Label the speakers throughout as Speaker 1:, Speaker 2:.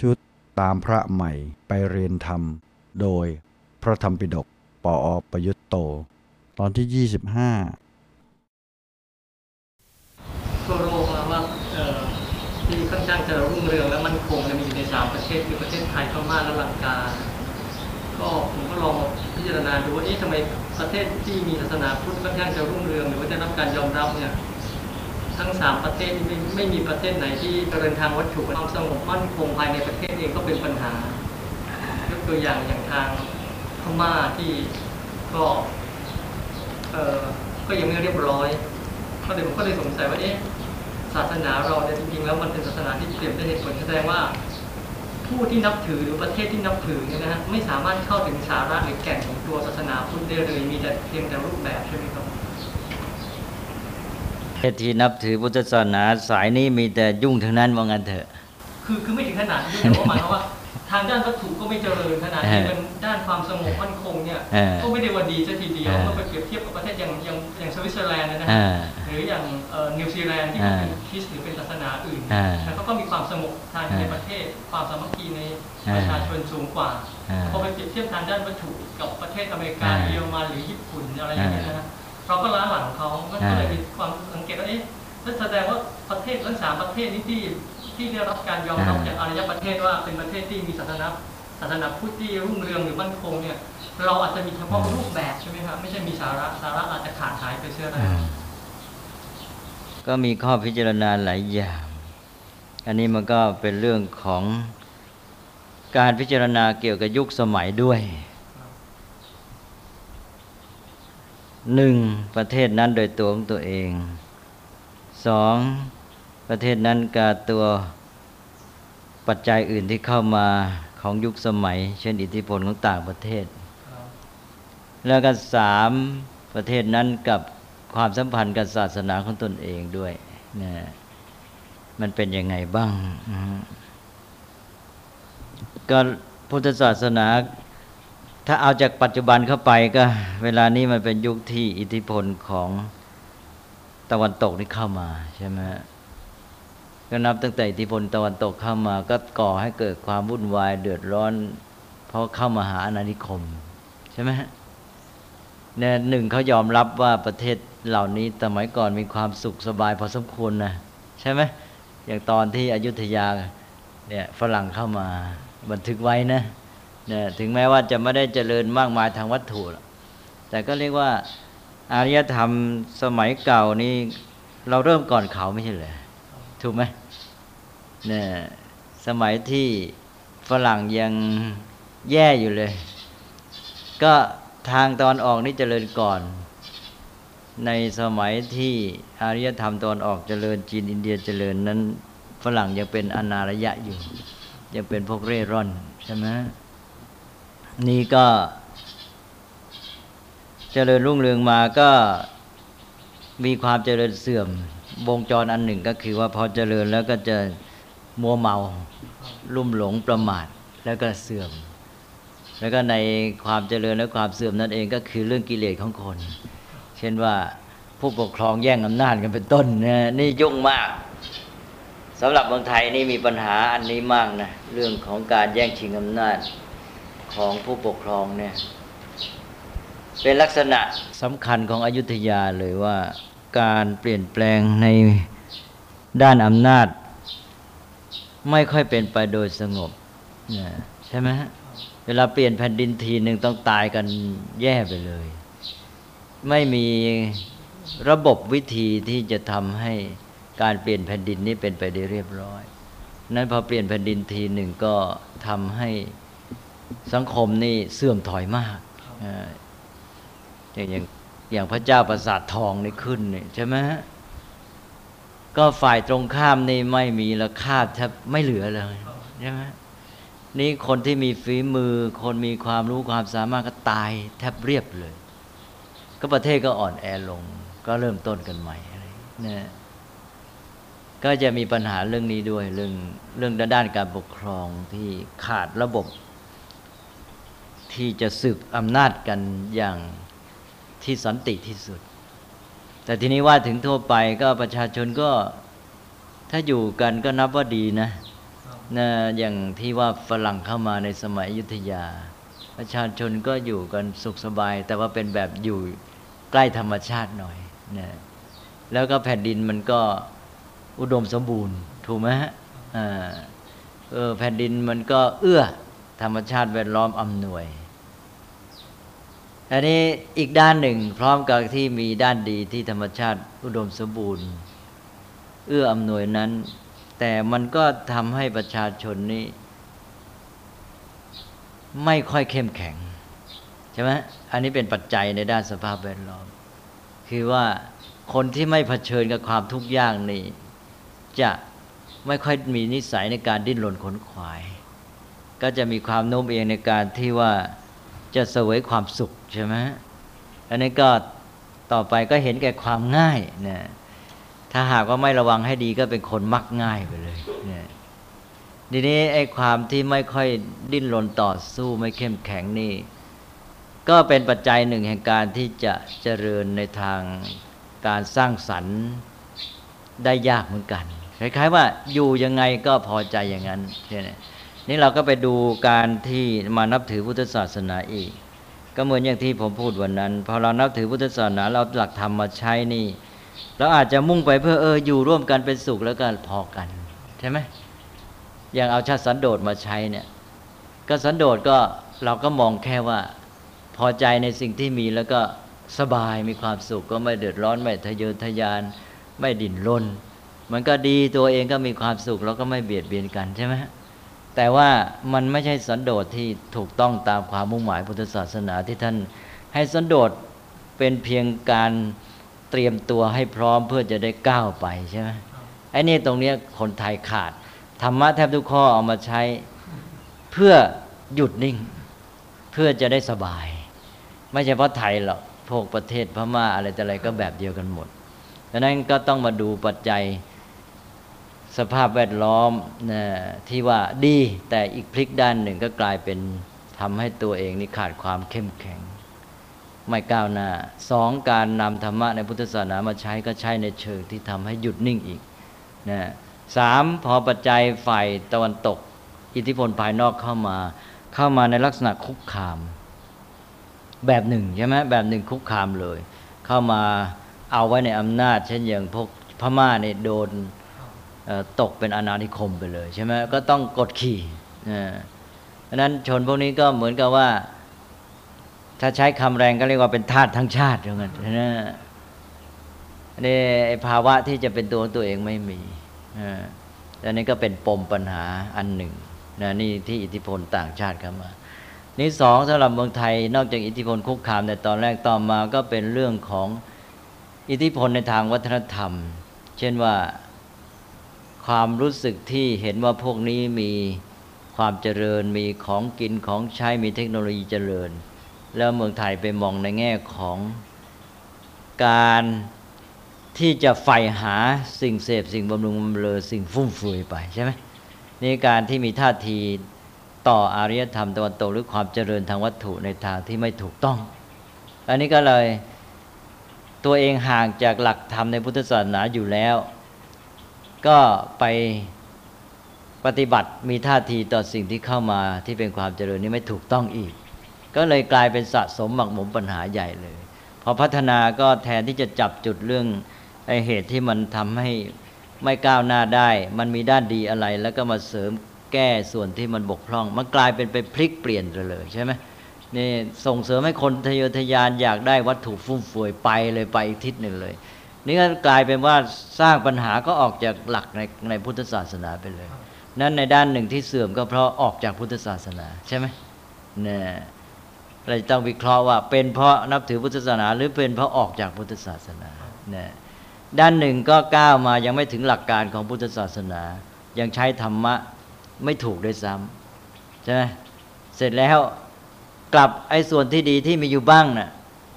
Speaker 1: ชุดตามพระใหม่ไปเรียนธรรม โดยพระธรรมปิฎกปออประยุตโต ตอนที่ 25
Speaker 2: ทั่วโลกแล้วว่าเอ่อที่ค่อนข้างจะรุ่งเรืองและมั่นคงจะมีอยู่ในสามประเทศคือประเทศไทยพม่าและลังกา ก็ผมก็ลองพิจารณาดูว่าเอ๊ะทำไมประเทศที่มีศาสนาพุทธค่อนข้างจะรุ่งเรืองหรือว่าได้รับการยอมรับเนี่ย ทั้งสามประเทศไม่ไม่มีประเทศไหนที่เจริญทางวัตถุความสงบมั่นคงภายในประเทศเองก็เป็นปัญหายกตัวอย่างอย่างทางพม่าที่ก็เออก็ยังไม่เรียบร้อยก็เลยผมก็เลยสงสัยว่าเอ๊ะศาสนาเราเนี่ยจริงๆแล้วมันเป็นศาสนาที่เปลี่ยนด้วยเหตุผลแสดงว่า ผู้ที่นับถือหรือประเทศที่นับถือเนี่ยนะฮะไม่สามารถเข้าถึงสาระหรือแก่นของตัวศาสนาพุทธได้เลยมีแต่เพียงแต่รูปแบบใช่ไหมครับ
Speaker 3: ประเทศที่นับถือพุทธศาสนาสายนี้มีแต่ยุ่งทั้งนั้นว่างั้นเถอะ
Speaker 2: คือคือไม่ถึงขนาดนี้แต่ว่าหมายความว่า ทางด้านวัตถุก็ไม่เจริญขนาดที่
Speaker 3: เออ
Speaker 2: เป็นด้านความสงบมั่นคงเนี่ย
Speaker 3: เออ
Speaker 2: ก็ไม่ได้ว่าดีซะทีเดียว
Speaker 3: เออ
Speaker 2: เมื่อไปเปรียบเทียบกับประเทศอย่างอย่างอย่างสวิตเซอร์แลนด์เนี่ยนะ
Speaker 3: อ่า
Speaker 2: ฮะหรืออย่างเอ่อนิวซีแลนด์ที่
Speaker 3: อ่า
Speaker 2: เป็นคริสต์หรือเป็นศาสนาอื่น
Speaker 3: อ่า
Speaker 2: แล้วเขาก็มีความสงบทาง
Speaker 3: อ่า
Speaker 2: ในประเทศความสามัคคีใน
Speaker 3: อ่า
Speaker 2: ประชาชนสูงกว่า
Speaker 3: อ่า
Speaker 2: พอไปเปรียบเทียบทางด้านวัตถุกับประเทศอเมริกา
Speaker 3: อ่า
Speaker 2: เยอรมันหรือญี่ปุ่นอะไรอย่างเงี้ยนะฮะ เราก็ล้าหลังเขาก็
Speaker 3: อ่า
Speaker 2: เลยมีความสังเกตว่าเอ๊ะนั่นแสดงว่าประเทศทั้งสามประเทศนี้ที่ที่ได้รับการยอมรับจากอารยประเทศว่าเป็นประเทศที่มีศาสนาศาสนาพุทธที่รุ่งเรืองหรือมั่นคงเนี่ย เราอาจจะมีเฉพาะรูปแบบใช่ไหมครับไม่ใช่มีสาระสาระอาจจะขาดหายไปเชื่อได้
Speaker 3: อืมก็มีข้อพิจารณาหลายอย่าง อันนี้มันก็เป็นเรื่องของการพิจารณาเกี่ยวกับยุคสมัยด้วย หนึ่งประเทศนั้นโดยตัวของตัวเองสองประเทศนั้นกับตัวปัจจัยอื่นที่เข้ามาของยุคสมัย เช่นอิทธิพลของต่างประเทศ
Speaker 2: ครับ
Speaker 3: แล้วก็สามประเทศนั้นกับความสัมพันธ์กับศาสนาของตนเองด้วยนะมันเป็นยังไงบ้างอืมก็พุทธศาสนา ถ้าเอาจากปัจจุบันเข้าไปก็ เวลานี้มันเป็นยุคที่อิทธิพลของตะวันตกนี่เข้ามาใช่ไหมก็นับตั้งแต่อิทธิพลตะวันตกเข้ามา ก็ก่อให้เกิดความวุ่นวายเดือดร้อน เพราะเข้ามาหาอาณานิคม ใช่ไหมเนี่ยหนึ่งเขายอมรับว่าประเทศเหล่านี้สมัยก่อนมีความสุขสบายพอสมควรนะใช่ไหมอย่างตอนที่อยุธยาเนี่ยฝรั่งเข้ามาบันทึกไว้นะ นี่ยถึงแม้ว่าจะไม่ได้เจริญมากมายทางวัตถุ แต่ก็เรียกว่าอารยธรรมสมัยเก่านี้เราเริ่มก่อนเขาไม่ใช่เหรอถูกไหมเนี่ยสมัยที่ฝรั่งยังแย่อยู่เลย ก็ทางตอนออกนี่เจริญก่อน ในสมัยที่อารยธรรมตอนออกเจริญจีนอินเดียเจริญนั้น ฝรั่งยังเป็นอนาระยะอยู่ ยังเป็นพวกเร่ร่อนใช่ไหม นี่ก็เจริญรุ่งเรืองมาก็มีความเจริญเสื่อม วงจรอันหนึ่งก็คือว่าพอเจริญแล้วก็จะมัวเมาลุ่มหลงประมาทแล้วก็เสื่อม แล้วก็ในความเจริญและความเสื่อมนั่นเองก็คือเรื่องกิเลสของคน เช่นว่าผู้ปกครองแย่งอำนาจกันเป็นต้นนะนี่ยุ่งมากสำหรับเมืองไทยนี่มีปัญหาอันนี้มากนะเรื่องของการแย่งชิงอำนาจ ของผู้ปกครองเนี่ยเป็นลักษณะสำคัญของอยุธยาเลยว่า การเปลี่ยนแปลงในด้านอำนาจ ไม่ค่อยเป็นไปโดยสงบนะใช่ไหมฮะเวลาเปลี่ยนแผ่นดินทีหนึ่งต้องตายกันแย่ไปเลย ไม่มีระบบวิธีที่จะทำให้การเปลี่ยนแผ่นดินนี้เป็นไปได้เรียบร้อย นั้นพอเปลี่ยนแผ่นดินทีหนึ่งก็ทำให้ สังคมนี่เสื่อมถอยมากอ่าอย่างอย่างอย่างพระเจ้าประสาททองนี่ขึ้นนี่ใช่ไหมฮะก็ฝ่ายตรงข้ามนี่ไม่มีราคาแทบไม่เหลือเลยใช่ไหมนี่คนที่มีฝีมือ คนมีความรู้ความสามารถก็ตายแทบเรียบเลย ก็ประเทศก็อ่อนแอลง ก็เริ่มต้นกันใหม่อะไรนะก็จะมีปัญหาเรื่องนี้ด้วย เรื่องเรื่องด้านการปกครองที่ขาดระบบ ที่จะสืบอำนาจกันอย่างที่สันติที่สุด แต่ทีนี้ว่าถึงทั่วไปก็ประชาชนก็ถ้าอยู่กันก็นับว่าดีนะ
Speaker 2: ครับ
Speaker 3: นะอย่างที่ว่าฝรั่งเข้ามาในสมัยอยุธยา ประชาชนก็อยู่กันสุขสบาย แต่ว่าเป็นแบบอยู่ใกล้ธรรมชาติหน่อยนะแล้วก็แผ่นดินมันก็อุดมสมบูรณ์ถูกไหมฮะอ่าเออแผ่นดินมันก็เอื้อธรรมชาติแวดล้อมอำนวย อันนี้อีกด้านหนึ่ง พร้อมกับที่มีด้านดีที่ธรรมชาติอุดมสมบูรณ์ เอื้ออำนวยนั้น แต่มันก็ทำให้ประชาชนนี้ ไม่ค่อยเข้มแข็งใช่ไหมอันนี้เป็นปัจจัยในด้านสภาพแวดล้อม คือว่าคนที่ไม่เผชิญกับความทุกข์ยากนี่จะไม่ค่อยมีนิสัยในการดิ้นรนขนขวาย ก็จะมีความโน้มเอียงในการที่ว่า จะเสวยความสุขใช่ไหมอันนี้ก็ต่อไปก็เห็นแก่ความง่ายนะถ้าหากว่าไม่ระวังให้ดีก็เป็นคนมักง่ายไปเลยนี่ยทีนี้ไอ้ความที่ไม่ค่อยดิ้นรนต่อสู้ไม่เข้มแข็งนี่ ก็เป็นปัจจัยหนึ่งแห่งการที่จะเจริญในทางการสร้างสรรค์ได้ยากเหมือนกันคล้ายๆว่าอยู่ยังไงก็พอใจอย่างนั้นเนี่ย นี่เราก็ไปดูการที่มานับถือพุทธศาสนาอีก ก็เหมือนอย่างที่ผมพูดวันนั้น พอเรานับถือพุทธศาสนาเราหลักธรรมมาใช้นี่เราอาจจะมุ่งไปเพื่อเอออยู่ร่วมกันเป็นสุขแล้วก็พอกัน ใช่ไหมอย่างเอาชาติสันโดษมาใช้เนี่ย ก็สันโดษก็เราก็มองแค่ว่า พอใจในสิ่งที่มีแล้วก็สบายมีความสุขก็ไม่เดือดร้อนไม่ทะเยอทะยาน ไม่ดิ่นรนมันก็ดีตัวเองก็มีความสุขแล้วก็ไม่เบียดเบียนกันใช่ไหม แต่ว่ามันไม่ใช่สันโดษที่ถูกต้องตามความมุ่งหมายพุทธศาสนาที่ท่านให้สันโดษเป็นเพียงการเตรียมตัวให้พร้อมเพื่อจะได้ก้าวไปใช่ไหมไอ้นี่ตรงนี้คนไทยขาดธรรมะแทบทุกข้อเอามาใช้เพื่อหยุดนิ่ง เพื่อจะได้สบาย ไม่ใช่เพราะไทยหรอกพวกประเทศพม่าอะไรแต่อะไรก็แบบเดียวกันหมดดังนั้นก็ต้องมาดูปัจจัย สภาพแวดล้อมนะที่ว่าดีแต่อีกพลิกด้านหนึ่งก็กลายเป็นทำให้ตัวเองนี่ขาดความเข้มแข็ง ไม่ก้าวหน้าสองการนำธรรมะในพุทธศาสนามาใช้ก็ใช้ในเชิงที่ทำให้หยุดนิ่งอีกนะสามพอปัจจัยฝ่ายตะวันตก อิทธิพลภายนอกเข้ามา เข้ามาในลักษณะคุกคาม แบบหนึ่งใช่ไหมแบบหนึ่งคุกคามเลย เข้ามาเอาไว้ในอำนาจ เช่นอย่างพวกพม่าเนี่ยโดน ตกเป็นอาณานิคมไปเลยใช่ไหมก็ต้องกดขี่ดังนั้นชนพวกนี้ก็เหมือนกับว่า ถ้าใช้คำแรงก็เรียกว่าเป็นทาสทั้งชาติอย่างนั้นนะนี่ภาวะที่จะเป็นตัวตัวเองไม่มีอันนี้ก็เป็นปมปัญหาอันหนึ่งนะนี่ที่อิทธิพลต่างชาติเข้ามานี่สองสำหรับเมืองไทยนอกจากอิทธิพลคุกคามแต่ตอนแรกต่อมาก็เป็นเรื่องของอิทธิพลในทางวัฒนธรรม เช่นว่า ความรู้สึกที่เห็นว่าพวกนี้มีความเจริญมีของกินของใช้มีเทคโนโลยีเจริญ แล้วเมืองไทยไปมองในแง่ของการที่จะใฝ่หาสิ่งเสพสิ่งบำรุงบำเรอสิ่งฟุ่มเฟือยไปใช่ไหมนี่การที่มีท่าทีต่ออารยธรรมตะวันตกหรือความเจริญทางวัตถุในทางที่ไม่ถูกต้อง อันนี้ก็เลยตัวเองห่างจากหลักธรรมในพุทธศาสนาอยู่แล้ว ก็ไปปฏิบัติมีท่าทีต่อสิ่งที่เข้ามาที่เป็นความเจริญนี้ไม่ถูกต้องอีก ก็เลยกลายเป็นสะสมหมักหมมปัญหาใหญ่เลยพอพัฒนาก็แทนที่จะจับจุดเรื่องไอเหตุที่มันทำให้ไม่ก้าวหน้าได้ มันมีด้านดีอะไร แล้วก็มาเสริมแก้ส่วนที่มันบกพร่อง มันกลายเป็นไปพลิกเปลี่ยนเลยใช่ไหมนี่ส่งเสริมให้คนทะเยอทะยานอยากได้วัตถุฟุ่มเฟือยไปเลยไปอีกทิศหนึ่งเลย นี่ก็กลายเป็นว่าสร้างปัญหาก็ออกจากหลักในในพุทธศาสนาไปเลย นั้นในด้านหนึ่งที่เสื่อมก็เพราะออกจากพุทธศาสนาใช่ไหมเนี่ยเราจะต้องวิเคราะห์ว่าเป็นเพราะนับถือพุทธศาสนา หรือเป็นเพราะออกจากพุทธศาสนาเนี่ยด้านหนึ่งก็ก้าวมายังไม่ถึงหลักการของพุทธศาสนา ยังใช้ธรรมะไม่ถูกด้วยซ้ำใช่ไหมเสร็จแล้วกลับไอ้ส่วนที่ดีที่มีอยู่บ้างน่ะ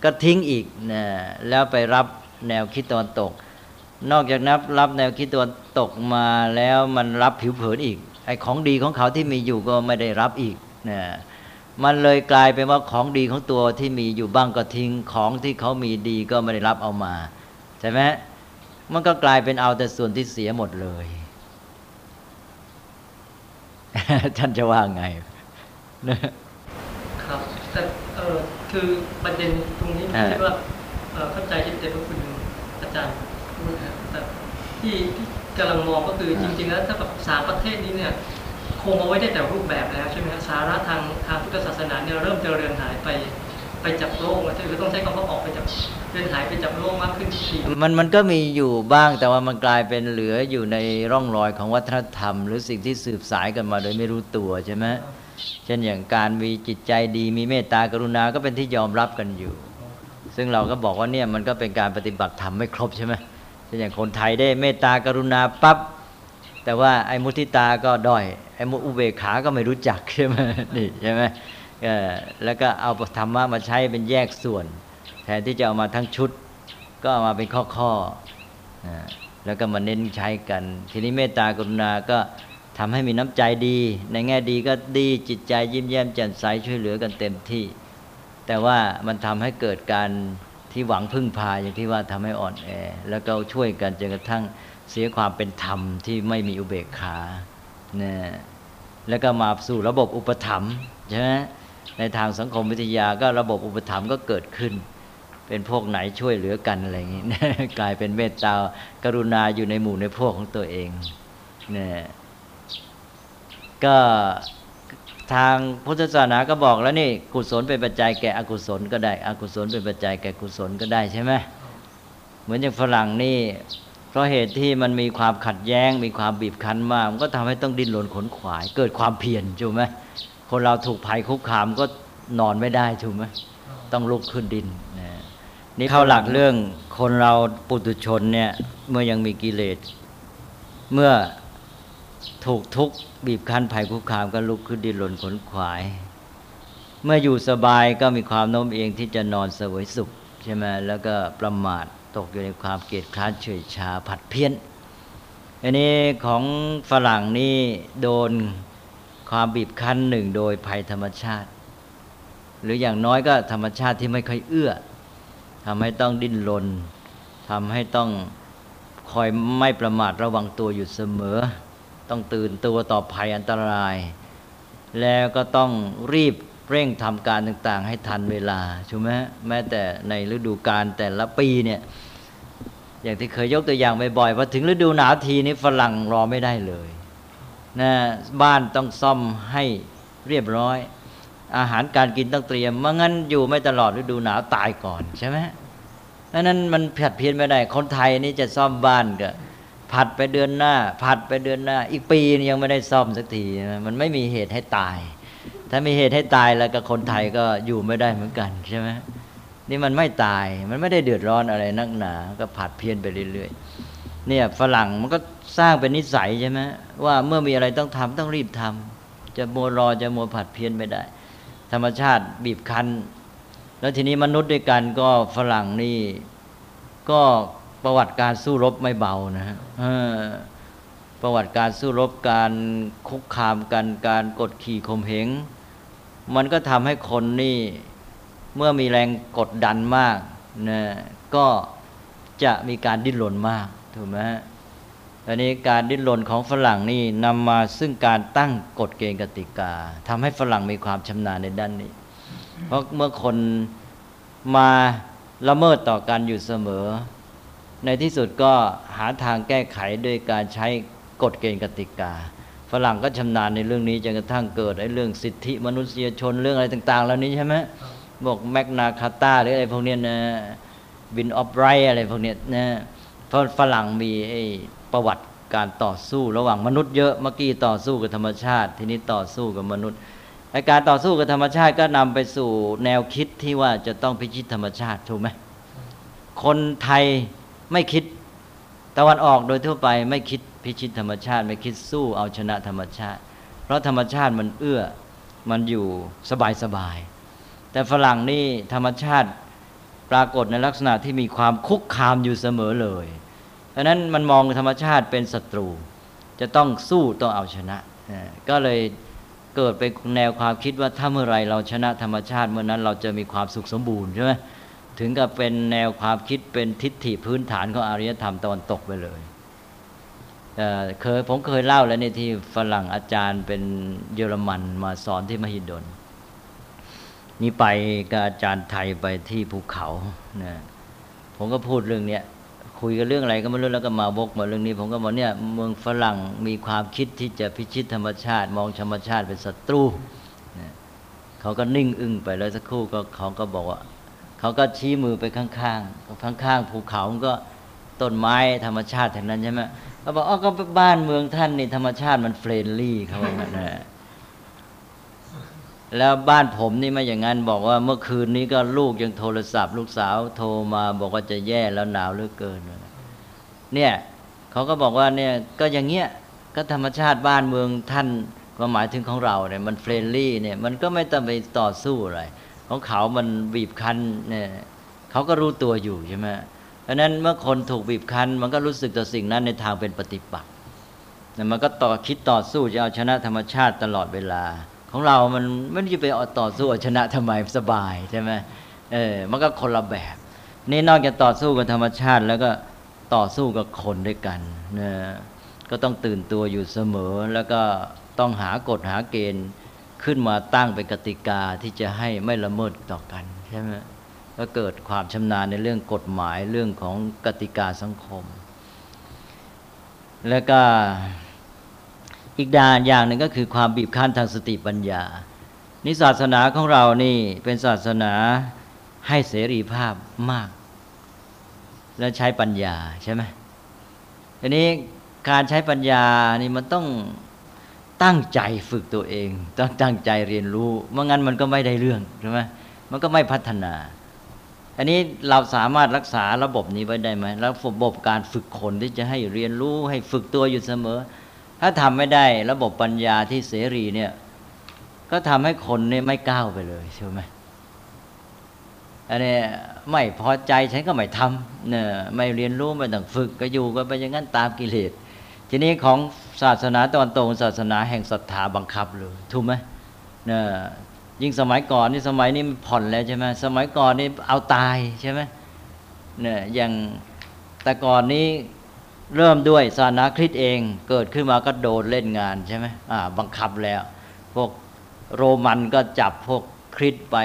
Speaker 3: ก็ทิ้งอีกนะแล้วไปรับ แนวคิดตะวันตก นอกจากนับรับแนวคิดตะวันตกมาแล้วมันรับผิวเผินอีกไอ้ของดีของเขาที่มีอยู่ก็ไม่ได้รับอีกนะมันเลยกลายเป็นว่าของดีของตัวที่มีอยู่บ้างก็ทิ้งของที่เขามีดีก็ไม่ได้รับเอามาใช่ไหมมันก็กลายเป็นเอาแต่ส่วนที่เสียหมดเลย ท่านจะว่าไงนะ
Speaker 2: ครับแต่เออคือประเด็นตรงนี้ผม
Speaker 3: อ่
Speaker 2: ว่าเข้าใจที่เด็กว่าคุณ อาจารย์พูดนะแต่ที่ที่กำลังมองก็คือจริง ๆ แล้วถ้าแบบสามประเทศนี้เนี่ยคงเอาไว้ได้แต่รูปแบบแล้วใช่ไหมครับสาระทางทางพุทธศาสนาเนี่ยเริ่มจะเรือนหายไปไปจากโลกแล้วคือต้องใช้คำว่าออกไปจากเรือนหายไปจากโลกมากขึ้นทุกที
Speaker 3: มันมันก็มีอยู่บ้างแต่ว่ามันกลายเป็นเหลืออยู่ในร่องรอยของวัฒนธรรม หรือสิ่งที่สืบสายกันมาโดยไม่รู้ตัวใช่ไหมเช่นอย่างการมีจิตใจดีมีเมตตากรุณาก็เป็นที่ยอมรับกันอยู่ ซึ่งเราก็บอกว่าเนี่ยมันก็เป็นการปฏิบัติธรรมไม่ครบใช่ไหมเช่นอย่างคนไทยได้เมตตากรุณาปั๊บแต่ว่าไอ้มุทิตาก็ด้อยไอ้มุอุเบกขาก็ไม่รู้จักใช่ไหมนี่ใช่ไหมเออแล้วก็เอาธรรมะมาใช้เป็นแยกส่วน แทนที่จะเอามาทั้งชุด ก็เอามาเป็นข้อข้อๆอ่าแล้วก็มาเน้นใช้กัน ทีนี้เมตตากรุณาก็ทำให้มีน้ำใจดี ในแง่ดีก็ดีจิตใจยิ้มแย้มแจ่มใสช่วยเหลือกันเต็มที่ แต่ว่ามันทำให้เกิดการที่หวังพึ่งพาอย่างที่ว่าทำให้อ่อนแอ แล้วก็ช่วยกันจนกระทั่งเสียความเป็นธรรมที่ไม่มีอุเบกขาเนี่ยแล้วก็มาสู่ระบบอุปถัมภ์ใช่ไหมในทางสังคมวิทยาก็ระบบอุปถัมภ์ก็เกิดขึ้น เป็นพวกไหนช่วยเหลือกันอะไรอย่างนี้กลายเป็นเมตตากรุณาอยู่ในหมู่ในพวกของตัวเองเนี่ยก็ ทางพุทธศาสนาก็บอกแล้วนี่กุศลเป็นปัจจัยแก่อกุศลก็ได้ อกุศลเป็นปัจจัยแก่กุศลก็ได้ใช่ไหมเหมือนอย่างฝรั่งนี่ เพราะเหตุที่มันมีความขัดแย้ง มีความบีบคั้นมากมันก็ทำให้ต้องดิ้นรนขนขวาย เกิดความเพียรถูกไหมคนเราถูกภัยคุกคามก็นอนไม่ได้ถูกไหมต้องลุกขึ้นดินนะนี่เข้าหลักเรื่องคนเราปุถุชนเนี่ยเมื่อยังมีกิเลสเมื่อถูกทุกข์ บีบคั้นภัยคุกคามก็ลุกขึ้นดิ้นรนขนขวาย เมื่ออยู่สบายก็มีความโน้มเอียงที่จะนอนเสวยสุขใช่ไหมแล้วก็ประมาทตกอยู่ในความเกียจคร้านเฉยชาผัดเพี้ยนอันนี้ของฝรั่งนี่โดนความบีบคั้นหนึ่งโดยภัยธรรมชาติ หรืออย่างน้อยก็ธรรมชาติที่ไม่ค่อยเอื้อทำให้ต้องดิ้นรนทำให้ต้องคอยไม่ประมาทระวังตัวอยู่เสมอ ต้องตื่นตัวต่อภัยอันตราย แล้วก็ต้องรีบเร่งทำการต่างๆ ให้ทันเวลาใช่ไหมแม้แต่ในฤดูกาลแต่ละปีเนี่ยอย่างที่เคยยกตัวอย่างบ่อยๆพอถึงฤดูหนาวทีนี้ฝรั่งรอไม่ได้เลยนะบ้านต้องซ่อมให้เรียบร้อย อาหารการกินต้องเตรียมไม่งั้นอยู่ไม่ตลอดฤดูหนาวตายก่อนใช่ไหมดังนั้นมันผัดเพี้ยนไม่ได้คนไทยนี่จะซ่อมบ้านก็ ผัดไปเดือนหน้า ผัดไปเดือนหน้า อีกปีนยังไม่ได้ซ่อมสักทีมันไม่มีเหตุให้ตาย ถ้ามีเหตุให้ตายแล้วก็คนไทยก็อยู่ไม่ได้เหมือนกันใช่ไหมนี่มันไม่ตาย มันไม่ได้เดือดร้อนอะไรนักหนา ก็ผัดเพี้ยนไปเรื่อยๆ เนี่ยฝรั่งมันก็สร้างเป็นนิสัยใช่ไหมว่าเมื่อมีอะไรต้องทำต้องรีบทำจะมัวรอจะมัวผัดเพี้ยนไม่ได้ ธรรมชาติบีบคั้น แล้วทีนี้มนุษย์ด้วยกันก็ฝรั่งนี่ก็ ประวัติการสู้รบไม่เบานะฮะประวัติการสู้รบการคุกคามกันการกดขี่ข่มเหงมันก็ทำให้คนนี่เมื่อมีแรงกดดันมากนะก็จะมีการดิ้นรนมากถูกไหมฮะอันนี้การดิ้นรนของฝรั่งนี่นำมาซึ่งการตั้งกฎเกณฑ์กติกาทำให้ฝรั่งมีความชำนาญในด้านนี้ เพราะเมื่อคนมาละเมิดต่อกันอยู่เสมอ ในที่สุดก็หาทางแก้ไขด้วยการใช้กฎเกณฑ์กติกา ฝรั่งก็ชำนาญในเรื่องนี้จนกระทั่งเกิดไอ้เรื่องสิทธิมนุษยชนเรื่องอะไรต่าง ๆ เหล่านี้ใช่ไหมบอกแมกนาคาตาหรืออะไรพวกนี้นะบินออฟไรอะไรพวกนี้นะเพราะฝรั่งมีไอ้ประวัติการต่อสู้ระหว่างมนุษย์เยอะเมื่อกี้ต่อสู้กับธรรมชาติ ทีนี้ต่อสู้กับมนุษย์ไอการต่อสู้กับธรรมชาติก็นำไปสู่แนวคิดที่ว่าจะต้องพิชิตธรรมชาติถูกไหมคนไทย ไม่คิดตะวันออกโดยทั่วไปไม่คิดพิชิตธรรมชาติ ไม่คิดสู้เอาชนะธรรมชาติ เพราะธรรมชาติมันเอื้อมันอยู่สบายสบายๆแต่ฝรั่งนี่ธรรมชาติปรากฏในลักษณะที่มีความคุกคามอยู่เสมอเลย เพราะนั้นมันมองธรรมชาติเป็นศัตรู จะต้องสู้ต้องเอาชนะ ก็เลยเกิดเป็นแนวความคิดว่าถ้าเมื่อไรเราชนะธรรมชาติเมื่อนั้นเราจะมีความสุขสมบูรณ์ใช่ไหม ถึงกับเป็นแนวความคิดเป็นทิฏฐิพื้นฐานของอารยธรรมตะวันตกไปเลยเเคยผมเคยเล่าแล้วในที่ฝรั่งอาจารย์เป็นเยอรมันมาสอนที่มหิดลนี่ไปกับอาจารย์ไทยไปที่ภูเขานะผมก็พูดเรื่องเนี้ยคุยกันเรื่องอะไรก็ไม่รู้แล้วก็มาวกมาเรื่องนี้ ผมก็บอกเนี่ยเมืองฝรั่งมีความคิดที่จะพิชิตธรรมชาติ มองธรรมชาติเป็นศัตรูนะเขาก็นิ่งอึ้งไปแล้วสักครู่ก็เขาก็บอกว่า เขาก็ชี้มือไปข้างๆข้างๆภูเขามันก็ต้นไม้ธรรมชาติทั้งนั้นใช่ไหมเขาบอกอ๋อก็บ้านเมืองท่านนี่ธรรมชาติมัน friendly เขาบอกนะแล้วบ้านผมนี่ไม่อย่างนั้นบอกว่าเมื่อคืนนี้ก็ลูกยังโทรศัพท์ ลูกสาวโทรมาบอกว่าจะแย่แล้วหนาวเหลือเกิน เนี่ยเขาก็บอกว่าเนี่ยก็อย่างเงี้ยก็ธรรมชาติบ้านเมืองท่านความหมายถึงของเราเนี่ยมัน friendly เนี่ยมันก็ไม่ต้องไปต่อสู้อะไร ของเขามันบีบคั้นเนี่ยเขาก็รู้ตัวอยู่ใช่ไหมเพราะนั้นเมื่อคนถูกบีบคั้น มันก็รู้สึกต่อสิ่งนั้นในทางเป็นปฏิปักษ์มันก็ต่อคิดต่อสู้จะเอาชนะธรรมชาติตลอดเวลา ของเรามันไม่ได้ไปต่อสู้เอาชนะทำไมสบายใช่ไหมเออมันก็คนละแบบ นี่นอกจากต่อสู้กับธรรมชาติ แล้วก็ต่อสู้กับคนด้วยกันนะก็ต้องตื่นตัวอยู่เสมอแล้วก็ต้องหากฎหาเกณฑ์ ขึ้นมาตั้งเป็นกติกาที่จะให้ไม่ละเมิดต่อกันใช่ไหมก็เกิดความชำนาญในเรื่องกฎหมายเรื่องของกติกาสังคม แล้วก็อีกด้านอย่างหนึ่งก็คือความบีบคั้นทางสติปัญญา นิศาสนาของเรานี่เป็นศาสนาให้เสรีภาพมาก แล้วใช้ปัญญาใช่ไหมทีนี้การใช้ปัญญานี่มันต้อง ตั้งใจฝึกตัวเอง ต้องตั้งใจเรียนรู้เมื่องั้นมันก็ไม่ได้เรื่องใช่ไหมมันก็ไม่พัฒนา อันนี้เราสามารถรักษาระบบนี้ไว้ได้ไหมแล้วระบบการฝึกคนที่จะให้เรียนรู้ให้ฝึกตัวอยู่เสมอ ถ้าทำไม่ได้ระบบปัญญาที่เสรีเนี่ยก็ทำให้คนเนี่ยไม่ก้าวไปเลยใช่ไหมอันนี้ไม่พอใจฉันก็ไม่ทำเนี่ยไม่เรียนรู้ไม่ต้องฝึกก็อยู่ก็ไปอย่างนั้นตามกิเลส ทีนี้ของศาสนาตอนตรงศาสนาแห่งศรัทธาบังคับเลยถูกไหมเนี่ยยิ่งสมัยก่อนนี่สมัยนี้ผ่อนแล้วใช่ไหมสมัยก่อนนี่เอาตายใช่ไหมเนี่ยอย่างแต่ก่อนนี้เริ่มด้วยศาสนาคริสต์เองเกิดขึ้นมาก็โดนเล่นงานใช่ไหมอ่าบังคับแล้ว พวกโรมันก็จับพวกคริสต์ไป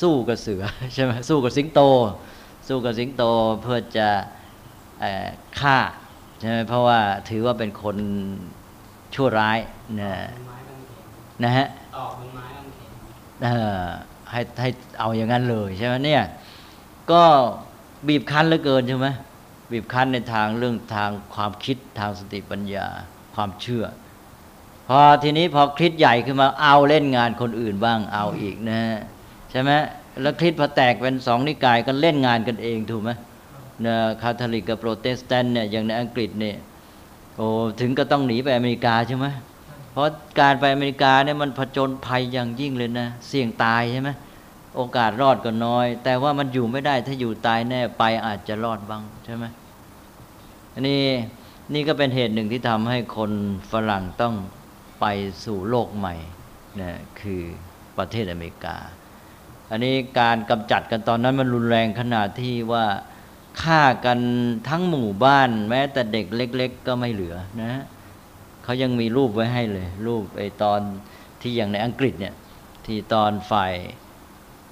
Speaker 3: สู้กับเสือใช่ไหมสู้กับสิงโต สู้กับสิงโตเพื่อจะฆ่า ใช่ไหมเพราะว่าถือว่าเป็นคนชั่วร้ายนะนะฮะ
Speaker 2: ตอกเป็นไม้กาง
Speaker 3: เขนให้ให้เอาอย่างนั้นเลยใช่ไหมเนี่ย ก็บีบคั้นเหลือเกินใช่ไหมบีบคั้นในทางเรื่องทางความคิดทางสติปัญญาความเชื่อ พอทีนี้พอคลิดใหญ่ขึ้นมาเอาเล่นงานคนอื่นบ้างเอาอีกนะใช่ไหมแล้วคลิดพอแตกเป็นสองนิกายก็เล่นงานกันเองถูกไหม นะคาทอลิกกับโปรเตสแตนต์เนี่ยอย่างในอังกฤษเนี่ยโอ้ถึงก็ต้องหนีไปอเมริกาใช่ไหมเพราะการไปอเมริกาเนี่ยมันผจญภัยอย่างยิ่งเลยนะ เสี่ยงตายใช่ไหมโอกาสรอดก็น้อย แต่ว่ามันอยู่ไม่ได้ถ้าอยู่ตายแน่ไปอาจจะรอดบ้างใช่ไหมอันนี้นี่ก็เป็นเหตุหนึ่งที่ทำให้คนฝรั่งต้องไปสู่โลกใหม่นะคือประเทศอเมริกา อันนี้การกำจัดกันตอนนั้นมันรุนแรงขนาดที่ว่า ฆ่ากันทั้งหมู่บ้าน แม้แต่เด็กเล็ก ๆ ก็ไม่เหลือนะเขายังมีรูปไว้ให้เลย รูปไอ้ตอนที่อย่างในอังกฤษเนี่ยที่ตอนฝ่าย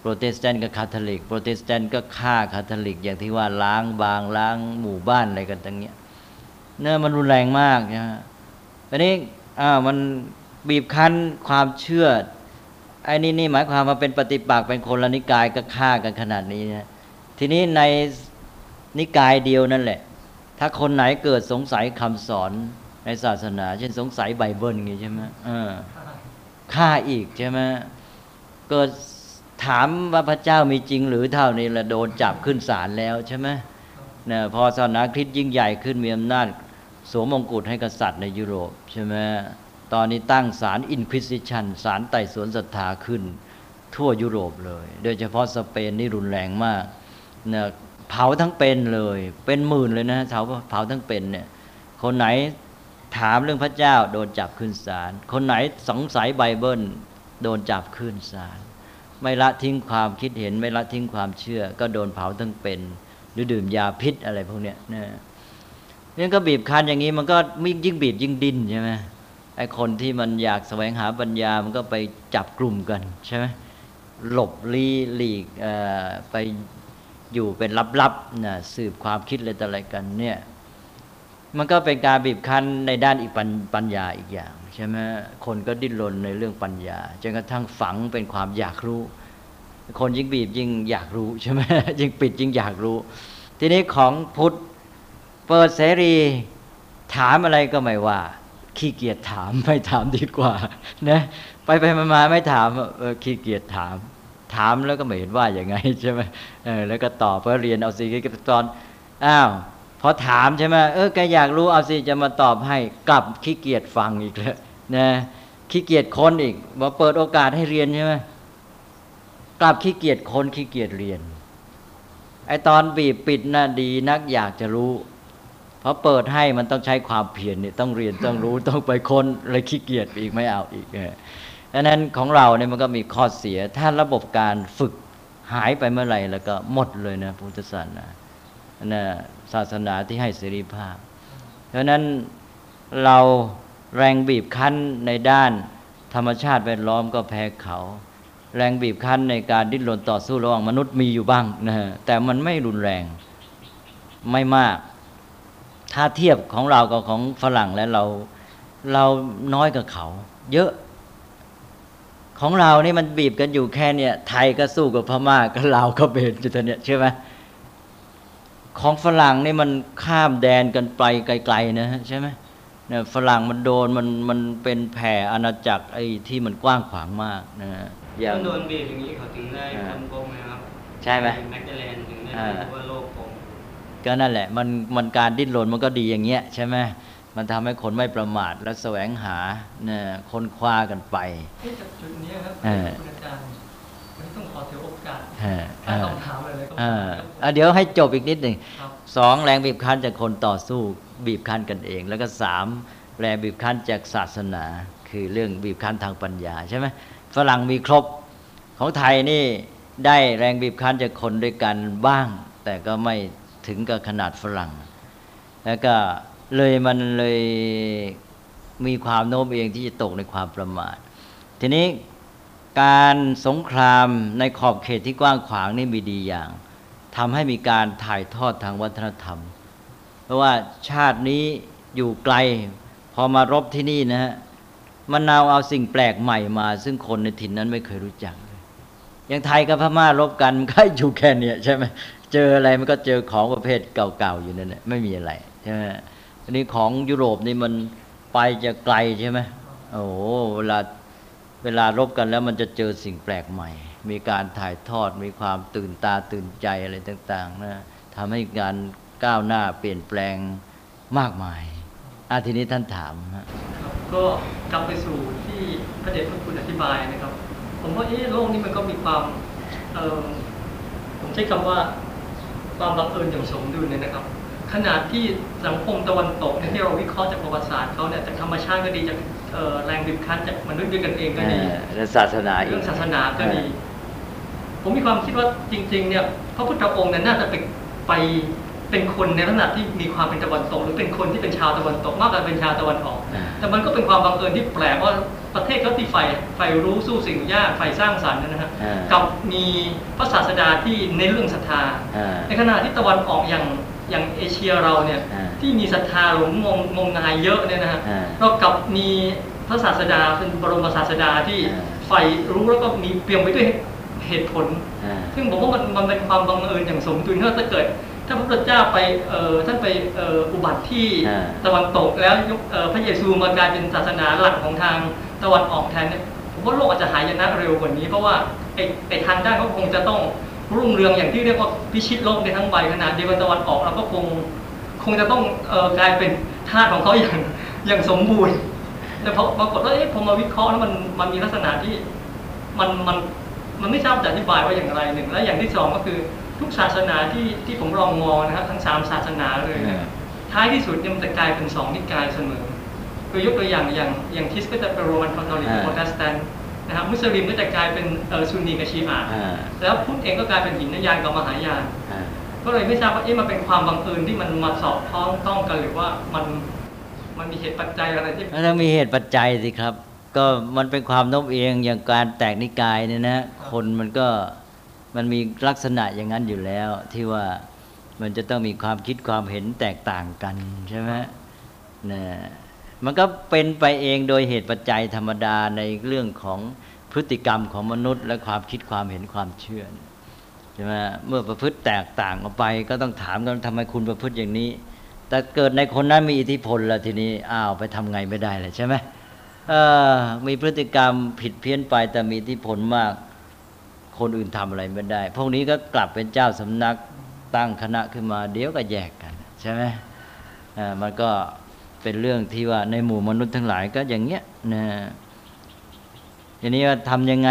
Speaker 3: โปรเตสแตนต์กับคาทอลิก โปรเตสแตนต์ก็ฆ่าคาทอลิก อย่างที่ว่าล้างบางล้างหมู่บ้านอะไรกันตั้งเนี้ยเนี่ยมันรุนแรงมากนะฮะอันนี้อ่ามันบีบคั้นความเชื่อไอ้นี่นี่หมายความว่าเป็นปฏิปักษ์เป็นคนละนิกายก็ฆ่ากันขนาดนี้นะทีนี้ใน นิกายเดียวนั่นแหละ ถ้าคนไหนเกิดสงสัยคำสอนในศาสนา เช่นสงสัยไบเบิลอย่างนี้ใช่ไหมฆ่าอีกใช่ไหมเกิดถามว่าพระเจ้ามีจริงหรือเท่านี้ละโดนจับขึ้นศาลแล้วใช่ไหมเนี่ยพอศาสนาคริสต์ยิ่งใหญ่ขึ้นมีอำนาจสวมมงกุฎให้กษัตริย์ในยุโรปใช่ไหมตอนนี้ตั้งศาล Inquisition ศาลไต่สวนศรัทธาขึ้น ทั่วยุโรปเลย โดยเฉพาะสเปนนี่รุนแรงมากเนี่ย เผาทั้งเป็นเลย เป็นหมื่นเลยนะเผาเผาทั้งเป็นเนี่ย คนไหนถามเรื่องพระเจ้าโดนจับขึ้นศาลคนไหนสงสัยไบเบิลโดนจับขึ้นศาลไม่ละทิ้งความคิดเห็น ไม่ละทิ้งความเชื่อ ก็โดนเผาทั้งเป็น หรือดื่มยาพิษอะไรพวกเนี้ยนะนี่ก็บีบคั้นอย่างนี้มันก็ยิ่งบีบยิ่งดิ้นใช่ไหมไอ้คนที่มันอยากแสวงหาปัญญามันก็ไปจับกลุ่มกันใช่ไหมหลบลีหลีกไป อยู่เป็นลับๆนะสืบความคิดอะไรต่ออะไรกันเนี่ยมันก็เป็นการบีบคั้นในด้านอีกปัญญาอีกอย่างใช่ไหมคนก็ดิ้นรนในเรื่องปัญญาจนกระทั่งฝังเป็นความอยากรู้ คนยิ่งบีบยิ่งอยากรู้ใช่ไหมยิ่งปิดยิ่งอยากรู้ ทีนี้ของพุทธเปิดเสรีถามอะไรก็ไม่ว่า ขี้เกียจถามไม่ถามดีกว่านะไปไปมาไม่ถามขี้เกียจถาม ถามแล้วก็ไม่เห็นว่าอย่างไงใช่ไหมเออแล้วก็ตอบเพื่อเรียนเอาสิก็ตอนอ้าวพอถามใช่ไหมเออแกอยากรู้เอาสิจะมาตอบให้กลับขี้เกียจฟังอีกแล้วนะขี้เกียจคนอีกมาเปิดโอกาสให้เรียนใช่ไหมกลับขี้เกียจคนขี้เกียจเรียนไอตอนบีบปิดน่ะดีนักอยากจะรู้เพราะเปิดให้มันต้องใช้ความเพียรเนี่ยต้องเรียนต้องรู้ต้องไปค้นเลยขี้เกียจอีกไม่เอาอีก ดังนั้นของเราเนี่ยมันก็มีข้อเสีย ถ้าระบบการฝึกหายไปเมื่อไหร่แล้วก็หมดเลยนะพุทธศาสนานะศาสนาที่ให้เสรีภาพ เพราะนั้นเราแรงบีบคั้นในด้านธรรมชาติแวดล้อมก็แพ้เขา แรงบีบคั้นในการดิ้นรนต่อสู้ระหว่างมนุษย์มีอยู่บ้างนะฮะแต่มันไม่รุนแรงไม่มาก ถ้าเทียบของเรากับของฝรั่งแล้วเราเราน้อยกับเขา เยอะ ของเรานี่มันบีบกันอยู่แค่เนี่ยไทยก็สู้กับพม่าก็ลาวก็เบนจุดเนี้ยใช่ไหมของฝรั่งนี่มันข้ามแดนกันไปไกลๆนะใช่ไหมเนี่ยฝรั่งมันโดนมันมันเป็นแผ่อาณาจักรไอ้ที่มันกว้างขวางมากนะ
Speaker 2: อย่างโดนบีบอย่างนี้เขาถึงได้ทำกงนะครับ
Speaker 3: ใช่ไหม
Speaker 2: แมกเดลนถึงได้ว่าโลกกง
Speaker 3: ก็นั่นแหละมันมันการดิ้นรนมันก็ดีอย่างเงี้ยใช่ไหม มันทำให้คนไม่ประมาทและแสวงหาเนี่ยคนคว้ากันไป
Speaker 2: ที่จากจุดนี้ครับคุณอาจารย์มันต้องขอถือโอกาสถ้าต้องถามอะไรก็
Speaker 3: อ่าเดี๋ยวให้จบอีกนิดหนึ่งสองแรงบีบคั้นจากคนต่อสู้บีบคั้นกันเอง แล้วก็สามแรงบีบคั้นจากศาสนา คือเรื่องบีบคั้นทางปัญญาใช่ไหมฝรั่งมีครบของไทยนี่ได้แรงบีบคั้นจากคนด้วยกันบ้าง แต่ก็ไม่ถึงกับขนาดฝรั่ง แล้วก็ เลยมันเลยมีความโน้มเอียงที่จะตกในความประมาท ทีนี้การสงครามในขอบเขตที่กว้างขวางนี่มีดีอย่างทำให้มีการถ่ายทอดทางวัฒนธรรม เพราะว่าชาตินี้อยู่ไกล พอมารบที่นี่นะฮะมันนาเอาสิ่งแปลกใหม่มา ซึ่งคนในถิ่นนั้นไม่เคยรู้จักอย่างไทยกับพม่ารบกันก็อยู่แค่นี้ใช่ไหมเจออะไรมันก็เจอของประเภทเก่าๆอยู่นั่นแหละไม่มีอะไรใช่ไหม อันนี้ของยุโรปนี่มันไปจะไกลใช่ไหมโอ้โหเวลาเวลารบกันแล้วมันจะเจอสิ่งแปลกใหม่ มีการถ่ายทอดมีความตื่นตาตื่นใจอะไรต่างๆนะทำให้การก้าวหน้าเปลี่ยนแปลงมากมายอาทีนี้ท่านถามฮะ
Speaker 2: ก็กลับไปสู่ที่พระเดชพระคุณอธิบายนะครับ ผมว่าเอ๊ะโลกนี้มันก็มีความผมใช้คำว่าความบังเอิญอย่างสมดุลเนี่ยนะครับ ขนาดที่สังคมตะวันตกที่เราวิเคราะห์จากประวัติศาสตร์เขาเนี่ยจากธรรมชาติก็ดีจากแรงดึงคั้นจากมนุษย์ด้วยกันเองก็ดี
Speaker 3: และศาสนา
Speaker 2: เรื่องศาสนาก็ดี ผมมีความคิดว่าจริง ๆ เนี่ยพระพุทธองค์เนี่ยน่าจะไปไปเป็นคนในลักษณะที่มีความเป็นตะวันตก หรือเป็นคนที่เป็นชาวตะวันตกมากกว่าเป็นชาวตะวันออก แต่มันก็เป็นความบังเอิญที่แปลกว่าประเทศเขาที่ใฝ่ใฝ่รู้สู้สิ่งยากใฝ่สร้างสรรค์นะฮะกับมีพระศาสดาที่ในเรื่องศรัทธาในขณะที่ตะวันออกอย่าง อย่างเอเชียเราเนี่ยที่มีศรัทธาหลงงมงมงายเยอะเนี่ยนะฮะเรากับมีพระศาสดาเป็นบรมศาสดาที่ใฝ่รู้แล้วก็มีเปี่ยมไปด้วยเหตุผล ซึ่งผมว่ามันมันเป็นความบังเอิญอย่างสมดุลถ้าเกิด ถ้าพระพุทธเจ้าไปเอ่อท่านไปเอ่ออุบัติที่ตะวันตกแล้วพระเยซูมากลายเป็นศาสนาหลักของทางตะวันออกแทนเนี่ยผมว่าโลกอาจจะหายนะเร็วกว่านี้ เพราะว่าไอ้ไอ้ทางด้านเขาคงจะต้อง รุ่งเรืองอย่างที่เรียกว่าพิชิตโลกในทั้งใบขนาดเดียวกันตะวันออกเราก็คงคงจะต้องกลายเป็นทาสของเขาอย่างอย่างสมบูรณ์แต่พอปรากฏว่าเอ๊ะผมมาวิเคราะห์แล้วมันมันมีลักษณะที่มันมันมันไม่ทราบจะอธิบายว่าอย่างไรหนึ่ง และอย่างที่สองก็คือทุกศาสนาที่ที่ผมลองมองนะครับทั้งสามศาสนาเลยเนี่ยท้ายที่สุดมันจะกลายเป็นสองนิกายเสมอคือยกตัวอย่างอย่างอย่างคริสต์ก็จะเป็นโรมันคาทอลิกโปรเตสแตนต์ นะครับมุสลิมก็จะกลายเป็นซุนนีกับชีอะแล้วพุทธเองก็กลายเป็นหินยานกับมหายานก็เลยไม่ทราบว่าเอ๊ะมันเป็นความบังเอิญที่มันมาสอดคล้องต้องกันหรือว่ามันมันมีเหตุปัจจัยอะไรที่
Speaker 3: ก็ต้องมีเหตุปัจจัยสิครับ ก็มันเป็นความโน้มเอียงอย่างการแตกนิกายเนี่ยนะคนมันก็มันมีลักษณะอย่างนั้นอยู่แล้ว ที่ว่ามันจะต้องมีความคิดความเห็นแตกต่างกันใช่ไหมนะ มันก็เป็นไปเองโดยเหตุปัจจัยธรรมดาในเรื่องของพฤติกรรมของมนุษย์ และความคิดความเห็นความเชื่อใช่ไหมเมื่อประพฤติแตกต่างออกไป ก็ต้องถามกันทำไมคุณประพฤติอย่างนี้ แต่เกิดในคนนั้นมีอิทธิพลแล้วทีนี้อ้าวไปทำไงไม่ได้เลยใช่ไหมมีพฤติกรรมผิดเพี้ยนไปแต่มีอิทธิพลมาก คนอื่นทำอะไรไม่ได้ พวกนี้ก็กลับเป็นเจ้าสำนักตั้งคณะขึ้นมา เดี๋ยวก็แยกกัน ใช่ไหมมันก็ เป็นเรื่องที่ว่าในหมู่มนุษย์ทั้งหลายก็อย่างเงี้ยนะทีนี้ว่าทำยังไง